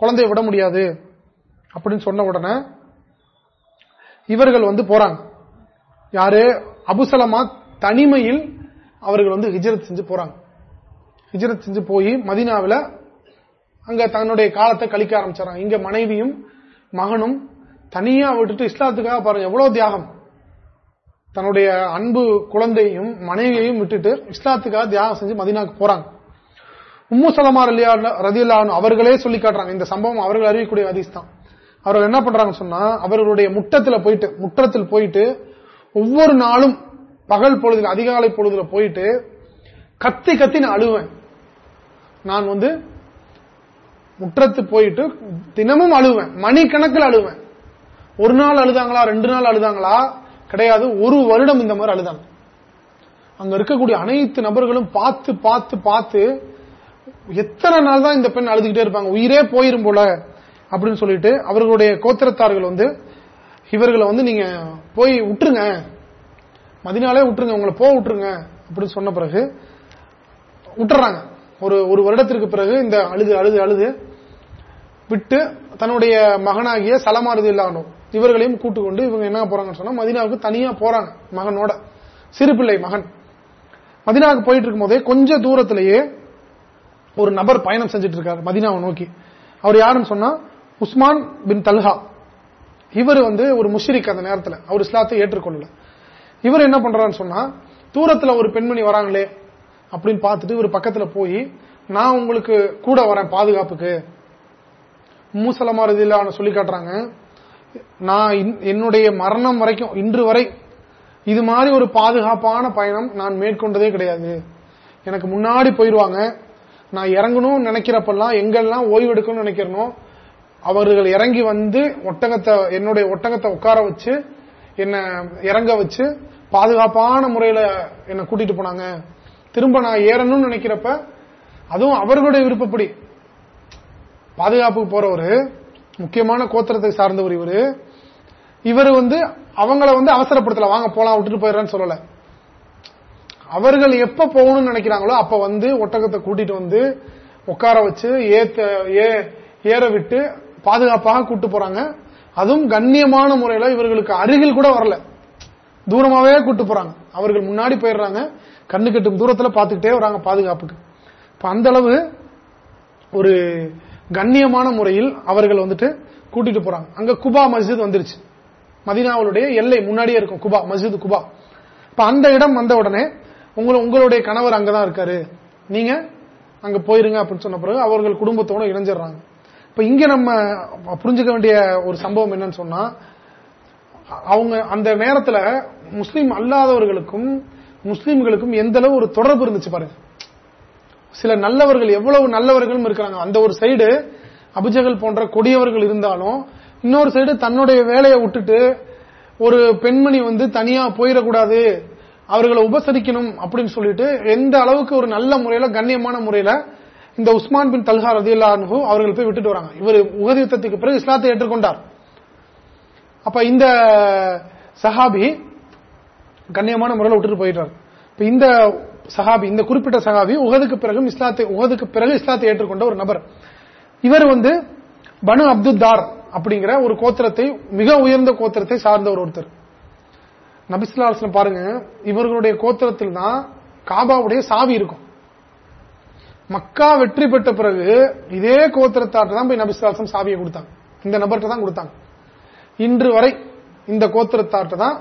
குழந்தைய விட முடியாது. அப்படின்னு சொன்ன உடனே இவர்கள் வந்து போறாங்க. யாரு? அபுசலமா தனிமையில் அவர்கள் வந்து ஹிஜரத் செஞ்சு போறாங்க. ஹிஜரத் செஞ்சு போய் மதினாவில் அங்க தன்னுடைய காலத்தை கழிக்க ஆரம்பிச்சாங்க இங்க மனைவியும் மகனும் தனியா விட்டுட்டு இஸ்லாத்துக்காக பாருங்க எவ்வளவு தியாகம். தன்னுடைய அன்பு குழந்தையும் மனைவியையும் விட்டுட்டு இஸ்லாத்துக்காக தியாகம் செஞ்சு மதினாக்கு போறாங்க. உம்மு சலமா ரதியுல்லான் அவர்களே சொல்லி காட்டுறாங்க. இந்த சம்பவம் அவர்கள் அறிவிக்கூடிய அதிஸ் தான். அவர்கள் என்ன பண்றாங்க சொன்னா அவர்களுடைய முட்டத்தில் போயிட்டு முற்றத்தில் போயிட்டு ஒவ்வொரு நாளும் பகல் பொழுதுல அதிகாலை பொழுதுல போயிட்டு கத்தி கத்தி நான் அழுவேன். நான் வந்து முற்றத்து போயிட்டு தினமும் அழுவேன். மணிக்கணக்கில் அழுவேன். ஒரு நாள் அழுதாங்களா? ரெண்டு நாள் அழுதாங்களா? கிடையாது. ஒரு வருடம் இந்த மாதிரி அழுதாங்க. அங்க இருக்கக்கூடிய அனைத்து நபர்களும் பார்த்து பார்த்து பார்த்து எத்தனை நாள் தான் இந்த பெண் அழுதுகிட்டே இருப்பாங்க. உயிரே போயிரும் போல அப்படின்னு சொல்லிட்டு அவர்களுடைய கோத்திரத்தார்கள் வந்து இவர்களை வந்து நீங்க போய் விட்டுருங்க. மதினாலே விட்டுருங்க. உங்களை போக விட்டுருங்க அப்படின்னு சொன்ன பிறகு விட்டுறாங்க. ஒரு ஒரு வருடத்திற்கு பிறகு இந்த அழுது அழுது அழுது விட்டு தன்னுடைய மகனாகிய சலமாறுதி இல்லானோ இவர்களையும் கூட்டுக்கொண்டு இவங்க என்ன போறாங்கன்னு சொன்னா மதினாவுக்கு தனியா போறாங்க மகனோட. சிறு பிள்ளை மகன். மதினாவுக்கு போயிட்டு இருக்கும் போதே கொஞ்ச தூரத்திலேயே ஒரு நபர் பயணம் செஞ்சுட்டு இருக்காரு மதினாவை நோக்கி. அவர் யாருன்னு சொன்னா உஸ்மான் பின் தல்ஹா. இவர் வந்து ஒரு முஷிரிக் அந்த நேரத்தில் அவர் இஸ்லாத்தை ஏற்றுக்கொள்ளல. இவர் என்ன பண்றாருன்னு சொன்னா தூரத்துல ஒரு பெண்மணி வராங்களே அப்படின்னு பார்த்துட்டு இவர் பக்கத்துல போய் நான் உங்களுக்கு கூட வரேன் பாதுகாப்புக்கு. மூசலமா ரதில்லான்னு சொல்லி காட்டுறாங்க. நான் இன்- என்னுடைய மரணம் வரைக்கும் இன்று வரை இது மாதிரி ஒரு பாதுகாப்பான பயணம் நான் மேற்கொண்டதே கிடையாது. எனக்கு முன்னாடி போயிருவாங்க. நான் இறங்கணும்னு நினைக்கிறப்பெல்லாம் எங்கெல்லாம் ஓய்வெடுக்கணும்னு நினைக்கிறனோ அவர்கள் இறங்கி வந்து ஒட்டகத்தை என்னுடைய ஒட்டகத்தை உட்கார வச்சு என்ன இறங்க வச்சு பாதுகாப்பான முறையில என்ன கூட்டிட்டு போனாங்க. திரும்ப நான் ஏறணும்னு நினைக்கிறப்ப அதுவும் அவர்களுடைய விருப்பப்படி. பாதுகாப்புக்கு போறவரு முக்கியமான கோத்திரத்தை சார்ந்தவர் இவரு. இவர் வந்து அவங்கள வந்து அவசரப்படுத்தல. வாங்க போலாம் விட்டுட்டு போயிடுறேன்னு சொல்லல. அவர்கள் எப்ப போகணும்னு நினைக்கிறாங்களோ அப்ப வந்து ஒட்டகத்தை கூட்டிட்டு வந்து உட்கார வச்சு ஏத்த ஏ- ஏற விட்டு பாதுகாப்பாக கூட்டு போறாங்க. அதுவும் கண்ணியமான முறையில இவர்களுக்கு அருகில் கூட வரல. தூரமாவே கூட்டு போறாங்க. அவர்கள் முன்னாடி போயிடுறாங்க. கண்ணு கட்டும் தூரத்துல பாத்துக்கிட்டே வராங்க பாதுகாப்புக்கு. இப்ப அந்த அளவு ஒரு கண்ணியமான முறையில் அவர்கள் வந்துட்டு கூட்டிட்டு போறாங்க. அங்க குபா மஸ்ஜித் வந்துருச்சு. மதினாவுடைய எல்லை முன்னாடியே இருக்கும் குபா மஸ்ஜித் குபா. இப்ப அந்த இடம் வந்த உடனே உங்களை உங்களுடைய கணவர் அங்கதான் இருக்காரு. நீங்க அங்க போயிருங்க அப்படின்னு சொன்ன பிறகு அவர்கள் குடும்பத்தோட இணைஞ்சிடறாங்க. இப்ப இங்க நம்ம புரிஞ்சுக்க வேண்டிய ஒரு சம்பவம் என்னன்னு சொன்னா அவங்க அந்த நேரத்துல முஸ்லீம் அல்லாதவர்களுக்கும் முஸ்லீம்களுக்கும் எந்த அளவு ஒரு தொடர்பு இருந்துச்சு பாருங்க. சில நல்லவர்கள் எவ்வளவு நல்லவர்களும் இருக்கிறாங்க அந்த ஒரு சைடு அபிஜகல் போன்ற கொடியவர்கள் இருந்தாலும் இன்னொரு சைடு தன்னுடைய வேலையை விட்டுட்டு ஒரு பெண்மணி வந்து தனியா போயிடக்கூடாது அவர்களை உபசரிக்கணும் அப்படின்னு சொல்லிட்டு எந்த அளவுக்கு ஒரு நல்ல முறையில கண்ணியமான முறையில இந்த உஸ்மான் பின் தல்ஹா ரதியுல்லா அனுகு அவர்கள் போய் விட்டுட்டு வராங்க. இவர் உகதி யுத்தத்துக்கு பிறகு இஸ்லாத்தை ஏற்றுக்கொண்டார். அப்ப இந்த சஹாபி கண்ணியமான முறையில் விட்டுட்டு போயிட்டார். இப்ப இந்த சஹாபி இந்த குறிப்பிட்ட சஹாபி உகதுக்கு பிறகு இஸ்லாத்தை உகதுக்கு பிறகு இஸ்லாத்தை ஏற்றுக்கொண்ட ஒரு நபர். இவர் வந்து பனு அப்துத்தார் அப்படிங்கிற ஒரு கோத்திரத்தை மிக உயர்ந்த கோத்திரத்தை சார்ந்த ஒரு ஒருத்தர் நபிசுல்லாஸ்ல பாருங்க இவர்களுடைய கோத்திரத்தில் தான் காபாவுடைய சாவி இருக்கும். மக்கா வெற்றி பெற்ற பிறகு இதே கோத்திரத்தாட்ட தான் போய் நபிசுல்லாஸ்லம் சாவியை கொடுத்தாங்க. இந்த நபர்கிட்ட தான் கொடுத்தாங்க. இன்று வரை இந்த கோத்திரத்தாட்ட தான்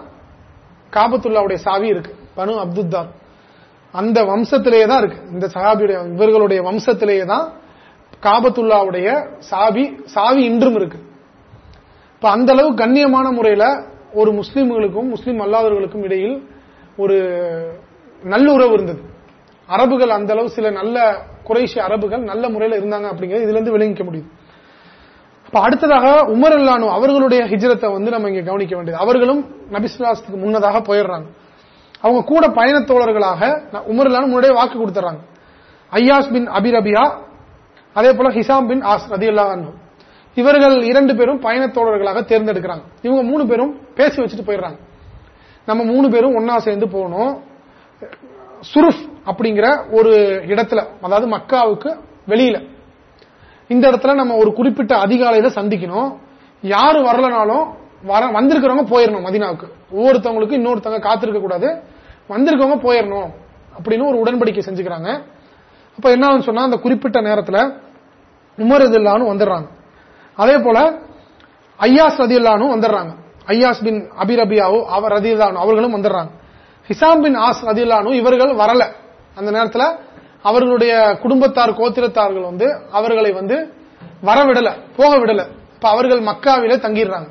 காபத்துல்லாவுடைய சாவி இருக்கு பனு அப்துத்தார். அந்த வம்சத்திலேயே தான் இருக்கு. இந்த சஹாபியுடைய இவர்களுடைய வம்சத்திலேயே தான் காபத்துல்லாவுடைய சாவி சாவி இன்றும் இருக்கு. இப்ப அந்த அளவு கண்ணியமான முறையில ஒரு முஸ்லீம்களுக்கும் முஸ்லீம் அல்லாதவர்களுக்கும் இடையில் ஒரு நல்லுறவு இருந்தது. அரபுகள் அந்த அளவு சில நல்ல குறைஷி அரபுகள் நல்ல முறையில் இருந்தாங்க அப்படிங்கிறது இதுல இருந்து விளங்கிக்க முடியுது. அப்ப அடுத்ததாக உமர் அல்லானு அவர்களுடைய ஹிஜ்ரத்தை வந்து நம்ம இங்க கவனிக்க வேண்டியது. அவர்களும் நபிசுலாசத்துக்கு முன்னதாக போயிடுறாங்க. அவங்க கூட பயணத்தோழர்களாக உமர் அல்லானு முன்னாடியே வாக்கு கொடுத்துறாங்க. ஐயாஸ் பின் அபிரபியா அதே போல ஹிசாம் பின் ஆஸ் ரதி இவர்கள் இரண்டு பேரும் பயணத்தோழர்களாக தேர்ந்தெடுக்கிறாங்க. இவங்க மூணு பேரும் பேசி வச்சுட்டு போயிடுறாங்க. நம்ம மூணு பேரும் ஒன்னா சேர்ந்து போகணும். சுருஃப் அப்படிங்கிற ஒரு இடத்துல அதாவது மக்காவுக்கு வெளியில. இந்த இடத்துல நம்ம ஒரு குறிப்பிட்ட அதிகாலையில சந்திக்கணும். யாரு வரலனாலும் வர வந்திருக்கிறவங்க போயிடணும் மதினாவுக்கு. ஒவ்வொருத்தவங்களுக்கு இன்னொருத்தவங்க காத்திருக்க கூடாது வந்திருக்கவங்க போயிடணும் அப்படின்னு ஒரு உடன்படிக்கை செஞ்சுக்கிறாங்க. அப்ப என்ன சொன்னா அந்த குறிப்பிட்ட நேரத்தில் உமர் இல்லான்னு வந்துடுறாங்க. அதே போல ஐயாஸ் ரதியுல்லானும் வந்துடுறாங்க. ஐயாஸ் பின் அபிரபியாவோ அவர் ரதியுல்லானு அவர்களும் வந்துடுறாங்க. ஹிசாம் பின் ஆஸ் ரதியுல்லானு இவர்கள் வரல. அந்த நேரத்தில் அவர்களுடைய குடும்பத்தார் கோத்திரத்தார்கள் வந்து அவர்களை வந்து வரவிடல போக விடல இப்ப அவர்கள் மக்காவிலே தங்கிடுறாங்க.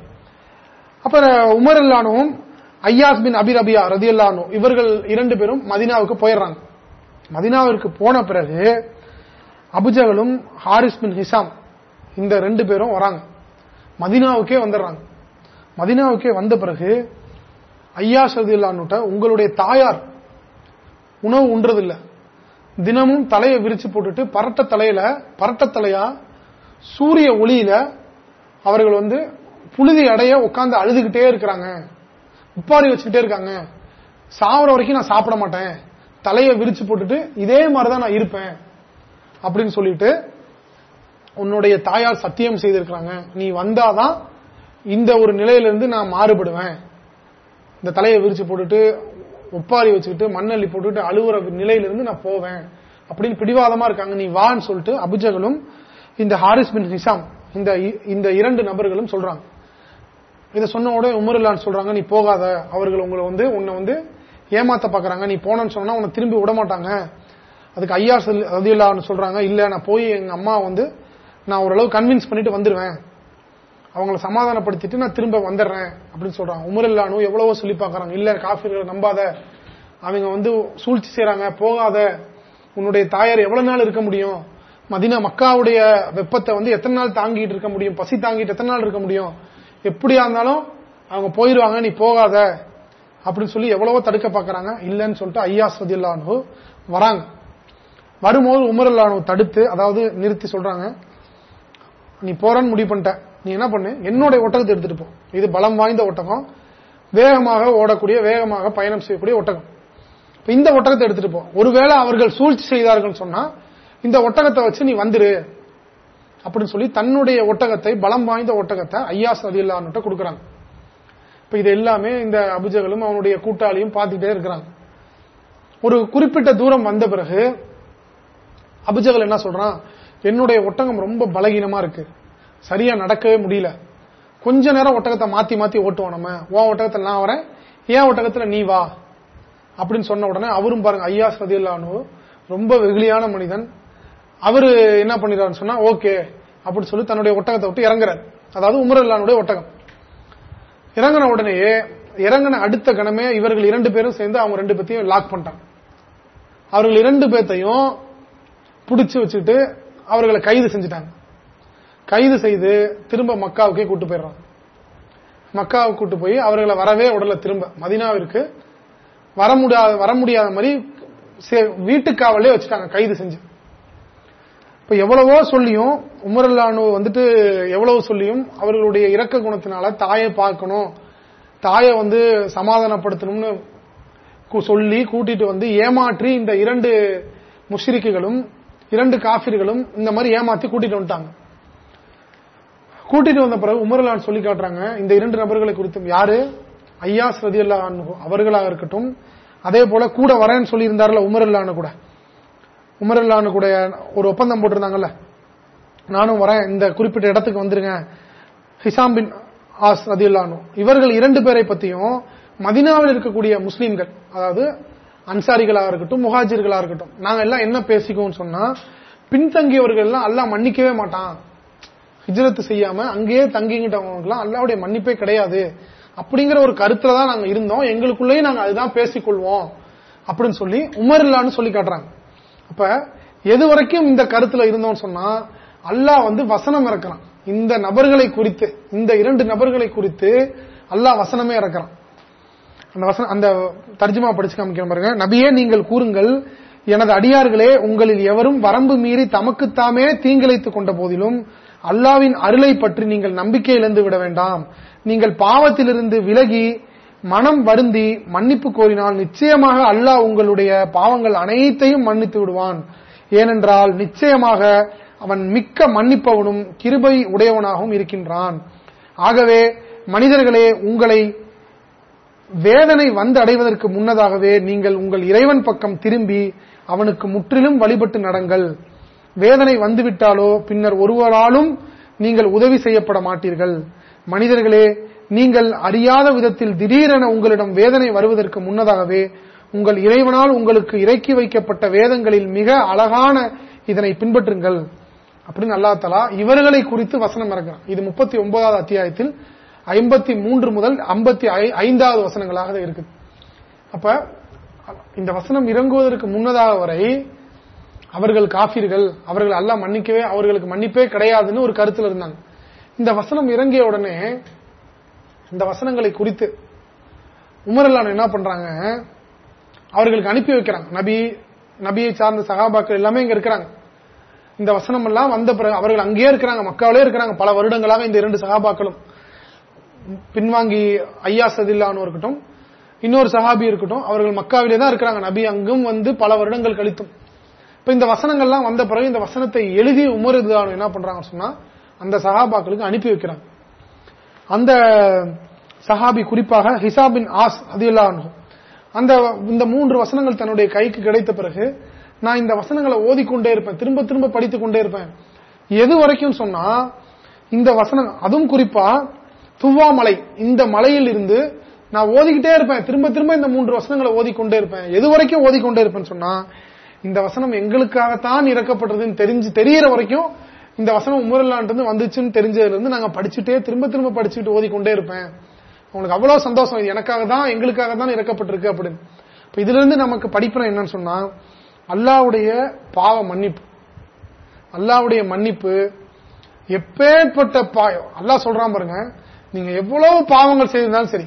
அப்ப உமர் இல்லானும் ஐயாஸ் பின் அபிரபியா ரதியுல்லானு இவர்கள் இரண்டு பேரும் மதினாவுக்கு போயிடுறாங்க. மதினாவிற்கு போன பிறகு அபுஜகலும் ஹாரிஸ் பின் ஹிசாம் இந்த ரெண்டு பேரும் வராங்க. மதினாவுக்கே வந்துடுறாங்க. மதினாவுக்கே வந்த பிறகு ஐயாஸ் சதில்லான்னுட்ட உங்களுடைய தாயார் உணவு உண்றதில்லை. தினமும் தலையை விரிச்சு போட்டுட்டு பரட்ட தலையில பரட்ட தலையா சூரிய ஒளியில அவர்கள் வந்து புழுதி அடைய உட்கார்ந்து அழுதுகிட்டே இருக்கிறாங்க. உப்பாரி வச்சுக்கிட்டே இருக்காங்க. சாவர வரைக்கும் நான் சாப்பிட மாட்டேன். தலையை விரிச்சு போட்டுட்டு இதே மாதிரிதான் நான் இருப்பேன். அப்படின்னு சொல்லிட்டு உன்னுடைய தாயார் சத்தியம் செய்திருக்கிறாங்க. நீ வந்தாதான் இந்த ஒரு நிலையிலிருந்து நான் மாறுபடுவேன். இந்த தலையை விரிச்சு போட்டுட்டு ஒப்பாரி வச்சுக்கிட்டு மண்ணள்ளி போட்டுட்டு அழுகுற நிலையிலிருந்து நான் போவேன். அப்படின்னு பிடிவாதமா இருக்காங்க. நீ வான்னு சொல்லிட்டு அபுஜகளும் இந்த ஹாரிஸ் பின் ஹிசாம் இந்த இந்த இரண்டு நபர்களும் சொல்றாங்க. இதை சொன்ன உடனே உமருல்லான்னு சொல்றாங்க நீ போகாத. அவர்கள் உங்களை வந்து உன்னை வந்து ஏமாத்த பாக்குறாங்க நீ போனன்னு சொன்னா உன்னை திரும்பி விட மாட்டாங்க. அதுக்கு ஐயா ரதியுல்லான்னு சொல்றாங்க இல்ல நான் போய் எங்க அம்மா வந்து நான் ஓரளவு கன்வின்ஸ் பண்ணிட்டு வந்துருவேன். அவங்கள சமாதானப்படுத்திட்டு நான் திரும்ப வந்துடுறேன் அப்படின்னு சொல்றாங்க. உமரில்லானு எவ்வளவோ சொல்லி பாக்குறாங்க இல்ல காஃபிர்களை நம்பாத. அவங்க வந்து சூழ்ச்சி செய்யறாங்க போகாத. உன்னுடைய தாயார் எவ்வளவு நாள் இருக்க முடியும்? மதினா மக்காவுடைய வெப்பத்தை வந்து எத்தனை நாள் தாங்கிட்டு இருக்க முடியும்? பசி தாங்கிட்டு எத்தனை நாள் இருக்க முடியும்? எப்படியா இருந்தாலும் அவங்க போயிருவாங்க நீ போகாத. அப்படின்னு சொல்லி எவ்வளவோ தடுக்க பாக்குறாங்க இல்லன்னு சொல்லிட்டு ஐயா சதில்லானு வராங்க. வரும்போது உமரல்லானு தடுத்து அதாவது நிறுத்தி சொல்றாங்க நீ போறன்னு முடிவு பண்ணிட்ட. நீ என்ன பண்ணு? என்னுடைய ஒட்டகத்தை எடுத்துட்டு போ. இது பலம் வாய்ந்த ஒட்டகம். வேகமாக ஓடக்கூடிய வேகமாக பயணம் செய்யக்கூடிய ஒட்டகம். இப்ப இந்த ஒட்டகத்தை எடுத்துட்டு போ. ஒருவேளை அவர்கள் சூழ்ச்சி செய்தார்கள் சொன்னா இந்த ஒட்டகத்தை வச்சு நீ வந்துரு. அப்படின்னு சொல்லி தன்னுடைய ஒட்டகத்தை பலம் வாய்ந்த ஒட்டகத்தை ஐயாஸ் அதில்லான்னுட்ட கொடுக்கறாங்க. இப்ப இது எல்லாமே இந்த அபிஜகளும் அவனுடைய கூட்டாளியும் பார்த்துட்டே இருக்கிறாங்க. ஒரு குறிப்பிட்ட தூரம் வந்த பிறகு அபிஜகல் என்ன சொல்றான்? என்னுடைய ஒட்டகம் ரொம்ப பலகீனமா இருக்கு. சரியா நடக்கவே முடியல. கொஞ்ச நேரம் ஒட்டகத்தை மாத்தி மாத்தி ஓட்டுவோம் நம்ம. உன் ஒட்டகத்தில் நான் வரேன். ஏன் ஒட்டகத்துல நீ வா. அப்படின்னு சொன்ன உடனே அவரும் பாருங்க ஐயா சதியல்லானு ரொம்ப வெகுளியான மனிதன். அவரு என்ன பண்ணிடுறாருன்னு சொன்னா ஓகே அப்படின்னு சொல்லி தன்னுடைய ஒட்டகத்தை விட்டு இறங்குறாரு. அதாவது உமரல்லானுடைய ஒட்டகம். இறங்கின உடனேயே இறங்கின அடுத்த கணமே இவர்கள் இரண்டு பேரும் சேர்ந்து அவங்க ரெண்டு பேர்த்தையும் லாக் பண்ணிட்டாங்க. அவர்கள் இரண்டு பேர்த்தையும் பிடிச்சு வச்சுட்டு அவர்களை கைது செஞ்சுட்டாங்க. கைது செய்து திரும்ப மக்காவுக்கே கூட்டு போயிடுறாங்க. மக்காவுக்கு கூட்டு போய் அவர்களை வரவே உடல திரும்ப. மதினாவிற்கு வர முடியாத வர முடியாத மாதிரி வீட்டுக்காவலே வச்சுட்டாங்க கைது செஞ்சு. இப்ப எவ்வளவோ சொல்லியும் உமரல்லானு வந்துட்டு எவ்வளவு சொல்லியும் அவர்களுடைய இறக்க குணத்தினால தாயை பார்க்கணும். தாயை வந்து சமாதானப்படுத்தணும்னு சொல்லி கூட்டிட்டு வந்து ஏமாற்றி இந்த இரண்டு முஷ்ரிக்குகளும் இரண்டு காபிர்களும் இந்த மாதிரி ஏமாத்தி கூட்டிட்டு வந்துட்டாங்க. கூட்டிட்டு வந்த பிறகு உமரலான் சொல்லி காட்டுறாங்க இந்த இரண்டு நபர்களை குறித்தும் யாரு? ஐயா ஸ்ரதி அல்லா அவர்களாக இருக்கட்டும். அதே போல கூட வரேன்னு சொல்லியிருந்தார்ல உமரல்லான்னு கூட. உமரல்லானு கூட ஒரு ஒப்பந்தம் போட்டிருந்தாங்கல்ல. நானும் வரேன். இந்த குறிப்பிட்ட இடத்துக்கு வந்துருங்க. ஹிசாம் பின் ஆஸ் ரதியுல்லானு இவர்கள் இரண்டு பேரை பத்தியும் மதினாவில் இருக்கக்கூடிய முஸ்லீம்கள் அதாவது அன்சாரிகளாக இருக்கட்டும் முஹாஜிர்களாக இருக்கட்டும் நாங்க எல்லாம் என்ன பேசிக்குவோம்னு சொன்னா பின்தங்கியவர்கள் எல்லாம் அல்லா மன்னிக்கவே மாட்டான். ஹிஜ்ரத்து செய்யாம அங்கேயே தங்கிங்கிட்டவங்களுக்குலாம் அல்லாவுடைய மன்னிப்பே கிடையாது. அப்படிங்கிற ஒரு கருத்துல தான் நாங்க இருந்தோம். எங்களுக்குள்ளேயே நாங்க அதுதான் பேசிக்கொள்வோம். அப்படின்னு சொல்லி உமர் இல்லான்னு சொல்லி காட்டுறாங்க. அப்ப எது வரைக்கும் இந்த கருத்துல இருந்தோம் சொன்னா அல்லாஹ் வந்து வசனம் இறக்குறான். இந்த நபர்களை குறித்து இந்த இரண்டு நபர்களை குறித்து அல்லாஹ் வசனமே இறக்குறான். அந்த வசனம் அந்த தர்ஜுமா படிச்சு காமிக்கிற பாருங்க. நபியே நீங்கள் கூறுங்கள் எனது அடியார்களே உங்களில் எவரும் வரம்பு மீறி தமக்குத்தாமே தீங்கிழைத்துக் கொண்ட போதிலும் அல்லாவின் அருளை பற்றி நீங்கள் நம்பிக்கை இழந்து விட வேண்டாம். நீங்கள் பாவத்திலிருந்து விலகி மனம் வருந்தி மன்னிப்பு கோரினால் நிச்சயமாக அல்லாஹ் உங்களுடைய பாவங்கள் அனைத்தையும் மன்னித்து விடுவான். ஏனென்றால் நிச்சயமாக அவன் மிக்க மன்னிப்பவனும் கிருபை உடையவனாகவும் இருக்கின்றான். ஆகவே மனிதர்களே உங்களை வேதனை வந்து அடைவதற்கு முன்னதாகவே நீங்கள் உங்கள் இறைவன் பக்கம் திரும்பி அவனுக்கு முற்றிலும் வழிபட்டு நடங்கள். வேதனை வந்துவிட்டாலோ பின்னர் ஒருவராலும் நீங்கள் உதவி செய்யப்பட மாட்டீர்கள். மனிதர்களே நீங்கள் அறியாத விதத்தில் திடீரென உங்களிடம் வேதனை வருவதற்கு முன்னதாகவே உங்கள் இறைவனால் உங்களுக்கு இறக்கி வைக்கப்பட்ட வேதங்களில் மிக அழகான இதனை பின்பற்றுங்கள். அப்படின்னு அல்லா தலா இவர்களை குறித்து வசனம் இறக்கிறான். இது முப்பத்தி ஒன்பதாவது அத்தியாயத்தில் ஐம்பத்தி மூன்று முதல் ஐம்பத்தி ஐந்தாவது வசனங்களாக இருக்குது. அப்ப இந்த வசனம் இறங்குவதற்கு முன்னதாக வரை அவர்கள் காஃபிர்கள் அவர்கள் அல்ல மன்னிக்கவே அவர்களுக்கு மன்னிப்பே கிடையாதுன்னு ஒரு கருத்தில் இருந்தாங்க. இந்த வசனம் இறங்கிய உடனே இந்த வசனங்களை குறித்து உமரல்லான் என்ன பண்றாங்க? அவர்களுக்கு அனுப்பி வைக்கிறாங்க. நபி நபியை சார்ந்த சகாபாக்கள் எல்லாமே இங்க இருக்கிறாங்க. இந்த வசனம் எல்லாம் வந்த பிறகு அவர்கள் அங்கேயே இருக்கிறாங்க மக்காவிலே இருக்கிறாங்க. பல வருடங்களாக இந்த இரண்டு சகாபாக்களும். பின்வாங்கி ஐயா சதில்லான்னு இருக்கட்டும் இன்னொரு சஹாபி இருக்கட்டும் அவர்கள் மக்காவிலே தான் இருக்கிறாங்க. நபி அங்கும் வந்து பல வருடங்கள் கழித்தும். இப்ப இந்த வசனங்கள்லாம் வந்த பிறகு இந்த வசனத்தை எழுதி உமர் என்ன பண்றாங்க சொன்னா அந்த சகாபாக்களுக்கு அனுப்பி வைக்கிறாங்க. அந்த சஹாபி குறிப்பாக ஹிசாபின் ஆஸ் அதில்லா அந்த இந்த மூன்று வசனங்கள் தன்னுடைய கைக்கு கிடைத்த பிறகு நான் இந்த வசனங்களை ஓதிக்கொண்டே இருப்பேன். திரும்ப திரும்ப படித்துக் கொண்டே இருப்பேன். எது வரைக்கும் சொன்னா இந்த வசனம் அதுவும் குறிப்பா துவா மலை இந்த மலையில் இருந்து நான் ஓதிக்கிட்டே இருப்பேன். திரும்ப திரும்ப இந்த மூன்று வசனங்களை ஓதிக்கொண்டே இருப்பேன். எது வரைக்கும் ஓதிக்கொண்டே இருப்பேன்னு சொன்னா இந்த வசனம் எங்களுக்காகத்தான் இறக்கப்பட்டதுன்னு தெரிஞ்சு தெரியற வரைக்கும் இந்த வசனம் உமரல்லான்ட்டு வந்துச்சுன்னு தெரிஞ்சதுல இருந்து நாங்க படிச்சுட்டே திரும்ப திரும்ப படிச்சுட்டு ஓதிக்கொண்டே இருப்பேன். உங்களுக்கு அவ்வளவு சந்தோஷம். இது எனக்காக தான் எங்களுக்காக தான் இறக்கப்பட்டிருக்கு அப்படின்னு. இப்ப இதுல இருந்து நமக்கு படிப்பின என்னன்னு சொன்னா அல்லாவுடைய பாவ மன்னிப்பு. அல்லாவுடைய மன்னிப்பு எப்பேற்பட்ட பாயம் அல்லா சொல்றான் பாருங்க நீங்க எவ்வளவு பாவங்கள் செய்திருந்தாலும் சரி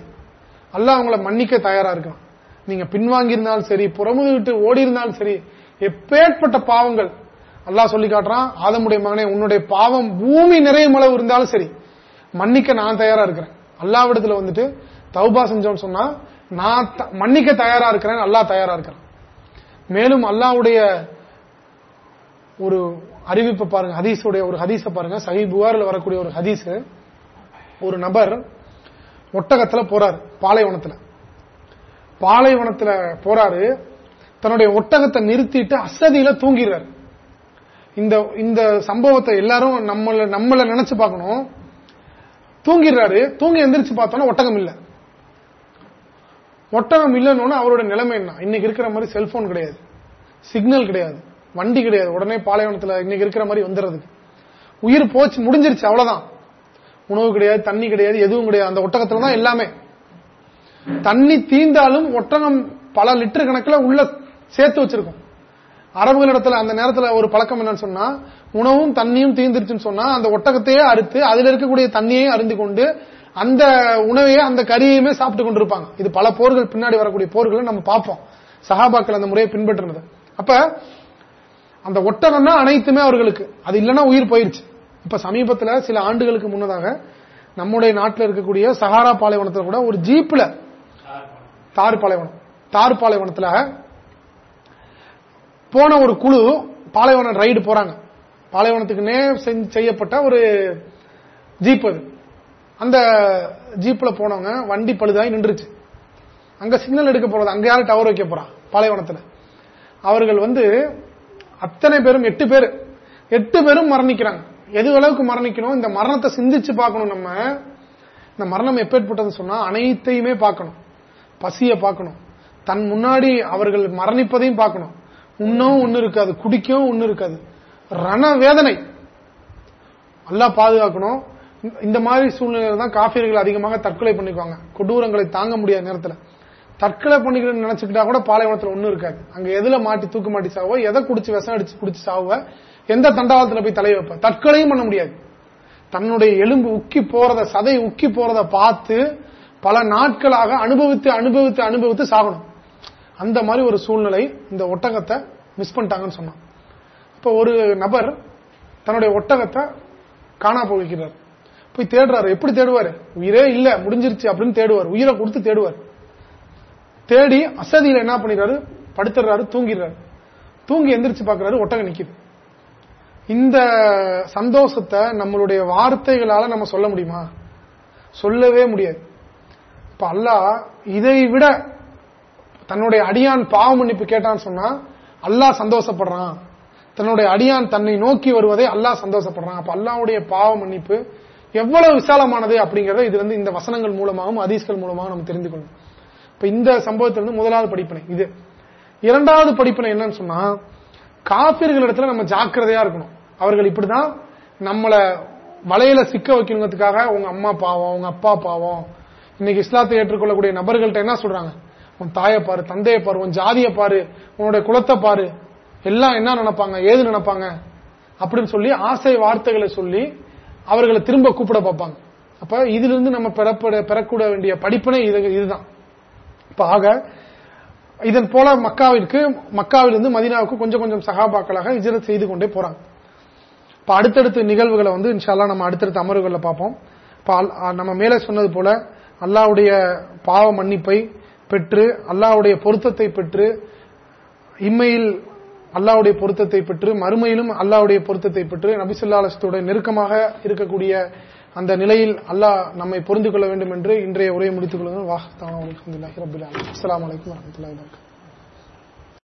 அல்லாஹ் உங்களை மன்னிக்க தயாரா இருக்கலாம் நீங்க பின்வாங்கி இருந்தாலும் சரி புறமுது விட்டு ஓடி இருந்தாலும் சரி எப்பேற்பட்ட பாவங்கள் அல்லாஹ் சொல்லி காட்டுறான் ஆதமுடைய மகனே உன்னுடைய பாவம் பூமி நிறைய அளவு இருந்தாலும் சரி மன்னிக்க நான் தயாரா இருக்கிறேன். அல்லாவிடத்துல வந்துட்டு தௌபா செஞ்சோம்னு சொன்னா நான் த- மன்னிக்க தயாரா இருக்கிறேன் அல்லாஹ் தயாரா இருக்கிறான். மேலும் அல்லாஹ்வுடைய ஒரு அறிவிப்பை பாருங்க ஹதீஸுடைய ஒரு ஹதீஸை பாருங்க சஹி புகாரில் வரக்கூடிய ஒரு ஹதீஸ். ஒரு நபர் ஒட்டகத்துல போறாரு பாலைவனத்துல. பாலைவனத்துல போறாரு தன்னுடைய ஒட்டகத்தை நிறுத்திட்டு அசதியில தூங்கிடுறாரு. இந்த இந்த சம்பவத்தை எல்லாரும் நம்மள நம்மள நினைச்சு பார்க்கணும். தூங்கிடுறாரு. தூங்கி எந்திரிச்சு பார்த்தோன்னா ஒட்டகம் இல்ல. ஒட்டகம் இல்லைன்னு அவரோட நிலைமை என்ன? இன்னைக்கு இருக்கிற மாதிரி செல்போன் கிடையாது. சிக்னல் கிடையாது. வண்டி கிடையாது. உடனே பாலைவனத்தில் இன்னைக்கு இருக்கிற மாதிரி வந்துடுறதுக்கு. உயிர் போச்சு முடிஞ்சிருச்சு அவ்வளவுதான். உணவு கிடையாது தண்ணி கிடையாது எதுவும் கிடையாது. அந்த ஒட்டகத்துல தான் எல்லாமே. தண்ணி தீந்தாலும் ஒட்டகம் பல லிட்டர் கணக்கில் உள்ள சேர்த்து வச்சிருக்கும். அரபுகளிடத்துல அந்த நேரத்துல ஒரு பழக்கம் என்னன்னு சொன்னா உணவும் தண்ணியும் தீர்ந்துருச்சுன்னு சொன்னா அந்த ஒட்டகத்தையே அறுத்து அதுல இருக்கக்கூடிய தண்ணியையும் அருந்து கொண்டு அந்த உணவையே அந்த கறியையுமே சாப்பிட்டு கொண்டிருப்பாங்க. இது பல போர்கள் பின்னாடி வரக்கூடிய போர்களை நம்ம பார்ப்போம். சஹாபாக்கள் அந்த முறையை பின்பற்றினது. அப்ப அந்த ஒட்டகம்னா அனைத்துமே அவர்களுக்கு. அது இல்லைன்னா உயிர் போயிருச்சு. இப்ப சமீபத்துல சில ஆண்டுகளுக்கு முன்னதாக நம்முடைய நாட்டில் இருக்கக்கூடிய சஹாரா பாலைவனத்தில் கூட ஒரு ஜீப்ல தார் பாலைவனம். தார் பாலைவனத்தில் போன ஒரு குழு பாலைவனம் ரைடு போறாங்க. பாலைவனத்துக்குன்னே செய்யப்பட்ட ஒரு ஜீப் அது. அந்த ஜீப்ல போனவங்க வண்டி பழுதாகி நின்றுச்சு. அங்க சிக்னல் எடுக்க போறது அங்க யாரும் டவர் வைக்க போறான் பாலைவனத்துல. அவர்கள் வந்து அத்தனை பேரும் எட்டு பேர் எட்டு பேரும் மரணிக்கிறாங்க. எது அளவுக்கு மரணிக்கணும்? இந்த மரணத்தை சிந்திச்சு பார்க்கணும் நம்ம. இந்த மரணம் எப்பேற்பட்டதுன்னு சொன்னா அனைத்தையுமே பார்க்கணும். பசிய பார்க்கணும். தன் முன்னாடி அவர்கள் மரணிப்பதையும் பார்க்கணும். உண்ணவும் ஒண்ணு இருக்காது குடிக்கவும் ஒண்ணு இருக்காது. ரண வேதனை. நல்லா பாதுகாக்கணும். இந்த- மாதிரி சூழ்நிலையில தான் காஃபியர்கள் அதிகமாக தற்கொலை பண்ணிக்குவாங்க. கொடூரங்களை தாங்க முடியாத நேரத்தில். தற்கொலை பண்ணிக்கிறேன்னு நினைச்சுக்கிட்டா கூட பாலைவனத்தில் ஒன்றும் இருக்காது. அங்க எதுல மாட்டி தூக்கு மாட்டி சாவோ எதை குடிச்சு விஷம் அடிச்சு குடிச்சு சாவ எந்த தண்டவாளத்துல போய் தலை வைப்ப தற்கொலையும் பண்ண முடியாது. தன்னுடைய எலும்பு உக்கி போறத சதை உக்கி போறத பார்த்து பல நாட்களாக அனுபவித்து அனுபவித்து அனுபவித்து சாகணும். அந்த மாதிரி ஒரு சூழ்நிலை இந்த ஒட்டகத்தை மிஸ் பண்ணிட்டாங்கன்னு சொன்னான். இப்ப ஒரு நபர் தன்னுடைய ஒட்டகத்தை காணா போகிறார் போய் தேடுறாரு. எப்படி தேடுவாரு? உயிரே இல்ல முடிஞ்சிருச்சு அப்படின்னு தேடுவார். உயிரை கொடுத்து தேடுவார். தேடி அசதியில என்ன பண்ணிடுறாரு? படுத்துறாரு தூங்கிடுறாரு. தூங்கி எந்திரிச்சு பாக்குறாரு ஒட்டகம் நிக்குது. இந்த சந்தோஷத்தை நம்மளுடைய வார்த்தைகளால நம்ம சொல்ல முடியுமா? சொல்லவே முடியாது. இப்ப அல்லா இதை விட தன்னுடைய அடியான் பாவ மன்னிப்பு கேட்டான்னு சொன்னா அல்லாஹ் சந்தோஷப்படுறான். தன்னுடைய அடியான் தன்னை நோக்கி வருவதை அல்லாஹ் சந்தோஷப்படுறான். அப்ப அல்லாவுடைய பாவ மன்னிப்பு எவ்வளவு விசாலமானது அப்படிங்கறத இது வந்து இந்த வசனங்கள் மூலமாகவும் அதீஸ்கள் மூலமாகவும் நம்ம தெரிந்து கொள்ளும் இப்ப இந்த சம்பவத்திலிருந்து முதலாவது படிப்பினை இது. இரண்டாவது படிப்பினை என்னன்னு சொன்னா காபிர்களிடத்துல நம்ம ஜாக்கிரதையா இருக்கணும். அவர்கள் இப்படிதான் நம்மளை வலையில சிக்க வைக்கணுங்கிறதுக்காக உங்க அம்மா பாவம் உங்க அப்பா பாவம் இன்னைக்கு இஸ்லாத்தை ஏற்றுக்கொள்ளக்கூடிய நபர்கள்ட்ட என்ன சொல்றாங்க? உன் தாயை பாரு தந்தையை பாரு உன் ஜாதியை பாரு உன்னுடைய குலத்தை பாரு. எல்லாம் என்ன நினைப்பாங்க? ஏது நினைப்பாங்க? அப்படின்னு சொல்லி ஆசை வார்த்தைகளை சொல்லி அவர்களை திரும்ப கூப்பிட பார்ப்பாங்க. அப்ப இதிலிருந்து நம்ம பெறப்பட பெறக்கூட வேண்டிய படிப்பினை இது இதுதான். இப்ப ஆக இதன் போல மக்காவிற்கு மக்காவிலிருந்து மதினாவுக்கு கொஞ்சம் கொஞ்சம் சகாபாக்களாக இஜரத் செய்து கொண்டே போறாங்க. இப்ப அடுத்தடுத்த நிகழ்வுகளை வந்து இன்ஷால்லா நம்ம அடுத்தடுத்த அமர்வுகளில் பார்ப்போம். நம்ம மேலே சொன்னது போல அல்லாவுடைய பாவ மன்னிப்பை பெற்று அல்லாஹ்வுடைய பொருத்தத்தை பெற்று இம்மையில் அல்லாவுடைய பொருத்தத்தை பெற்று மறுமையிலும் அல்லாவுடைய பொருத்தத்தை பெற்று நபிசுல்லா நெருக்கமாக இருக்கக்கூடிய அந்த நிலையில் அல்லாஹ் நம்மை பொருந்து கொள்ள வேண்டும் என்று இன்றைய உரையை முடித்துக் கொள்வதும் வாஹ் அஸ்லாம் வலைக்கம் வரமத்துல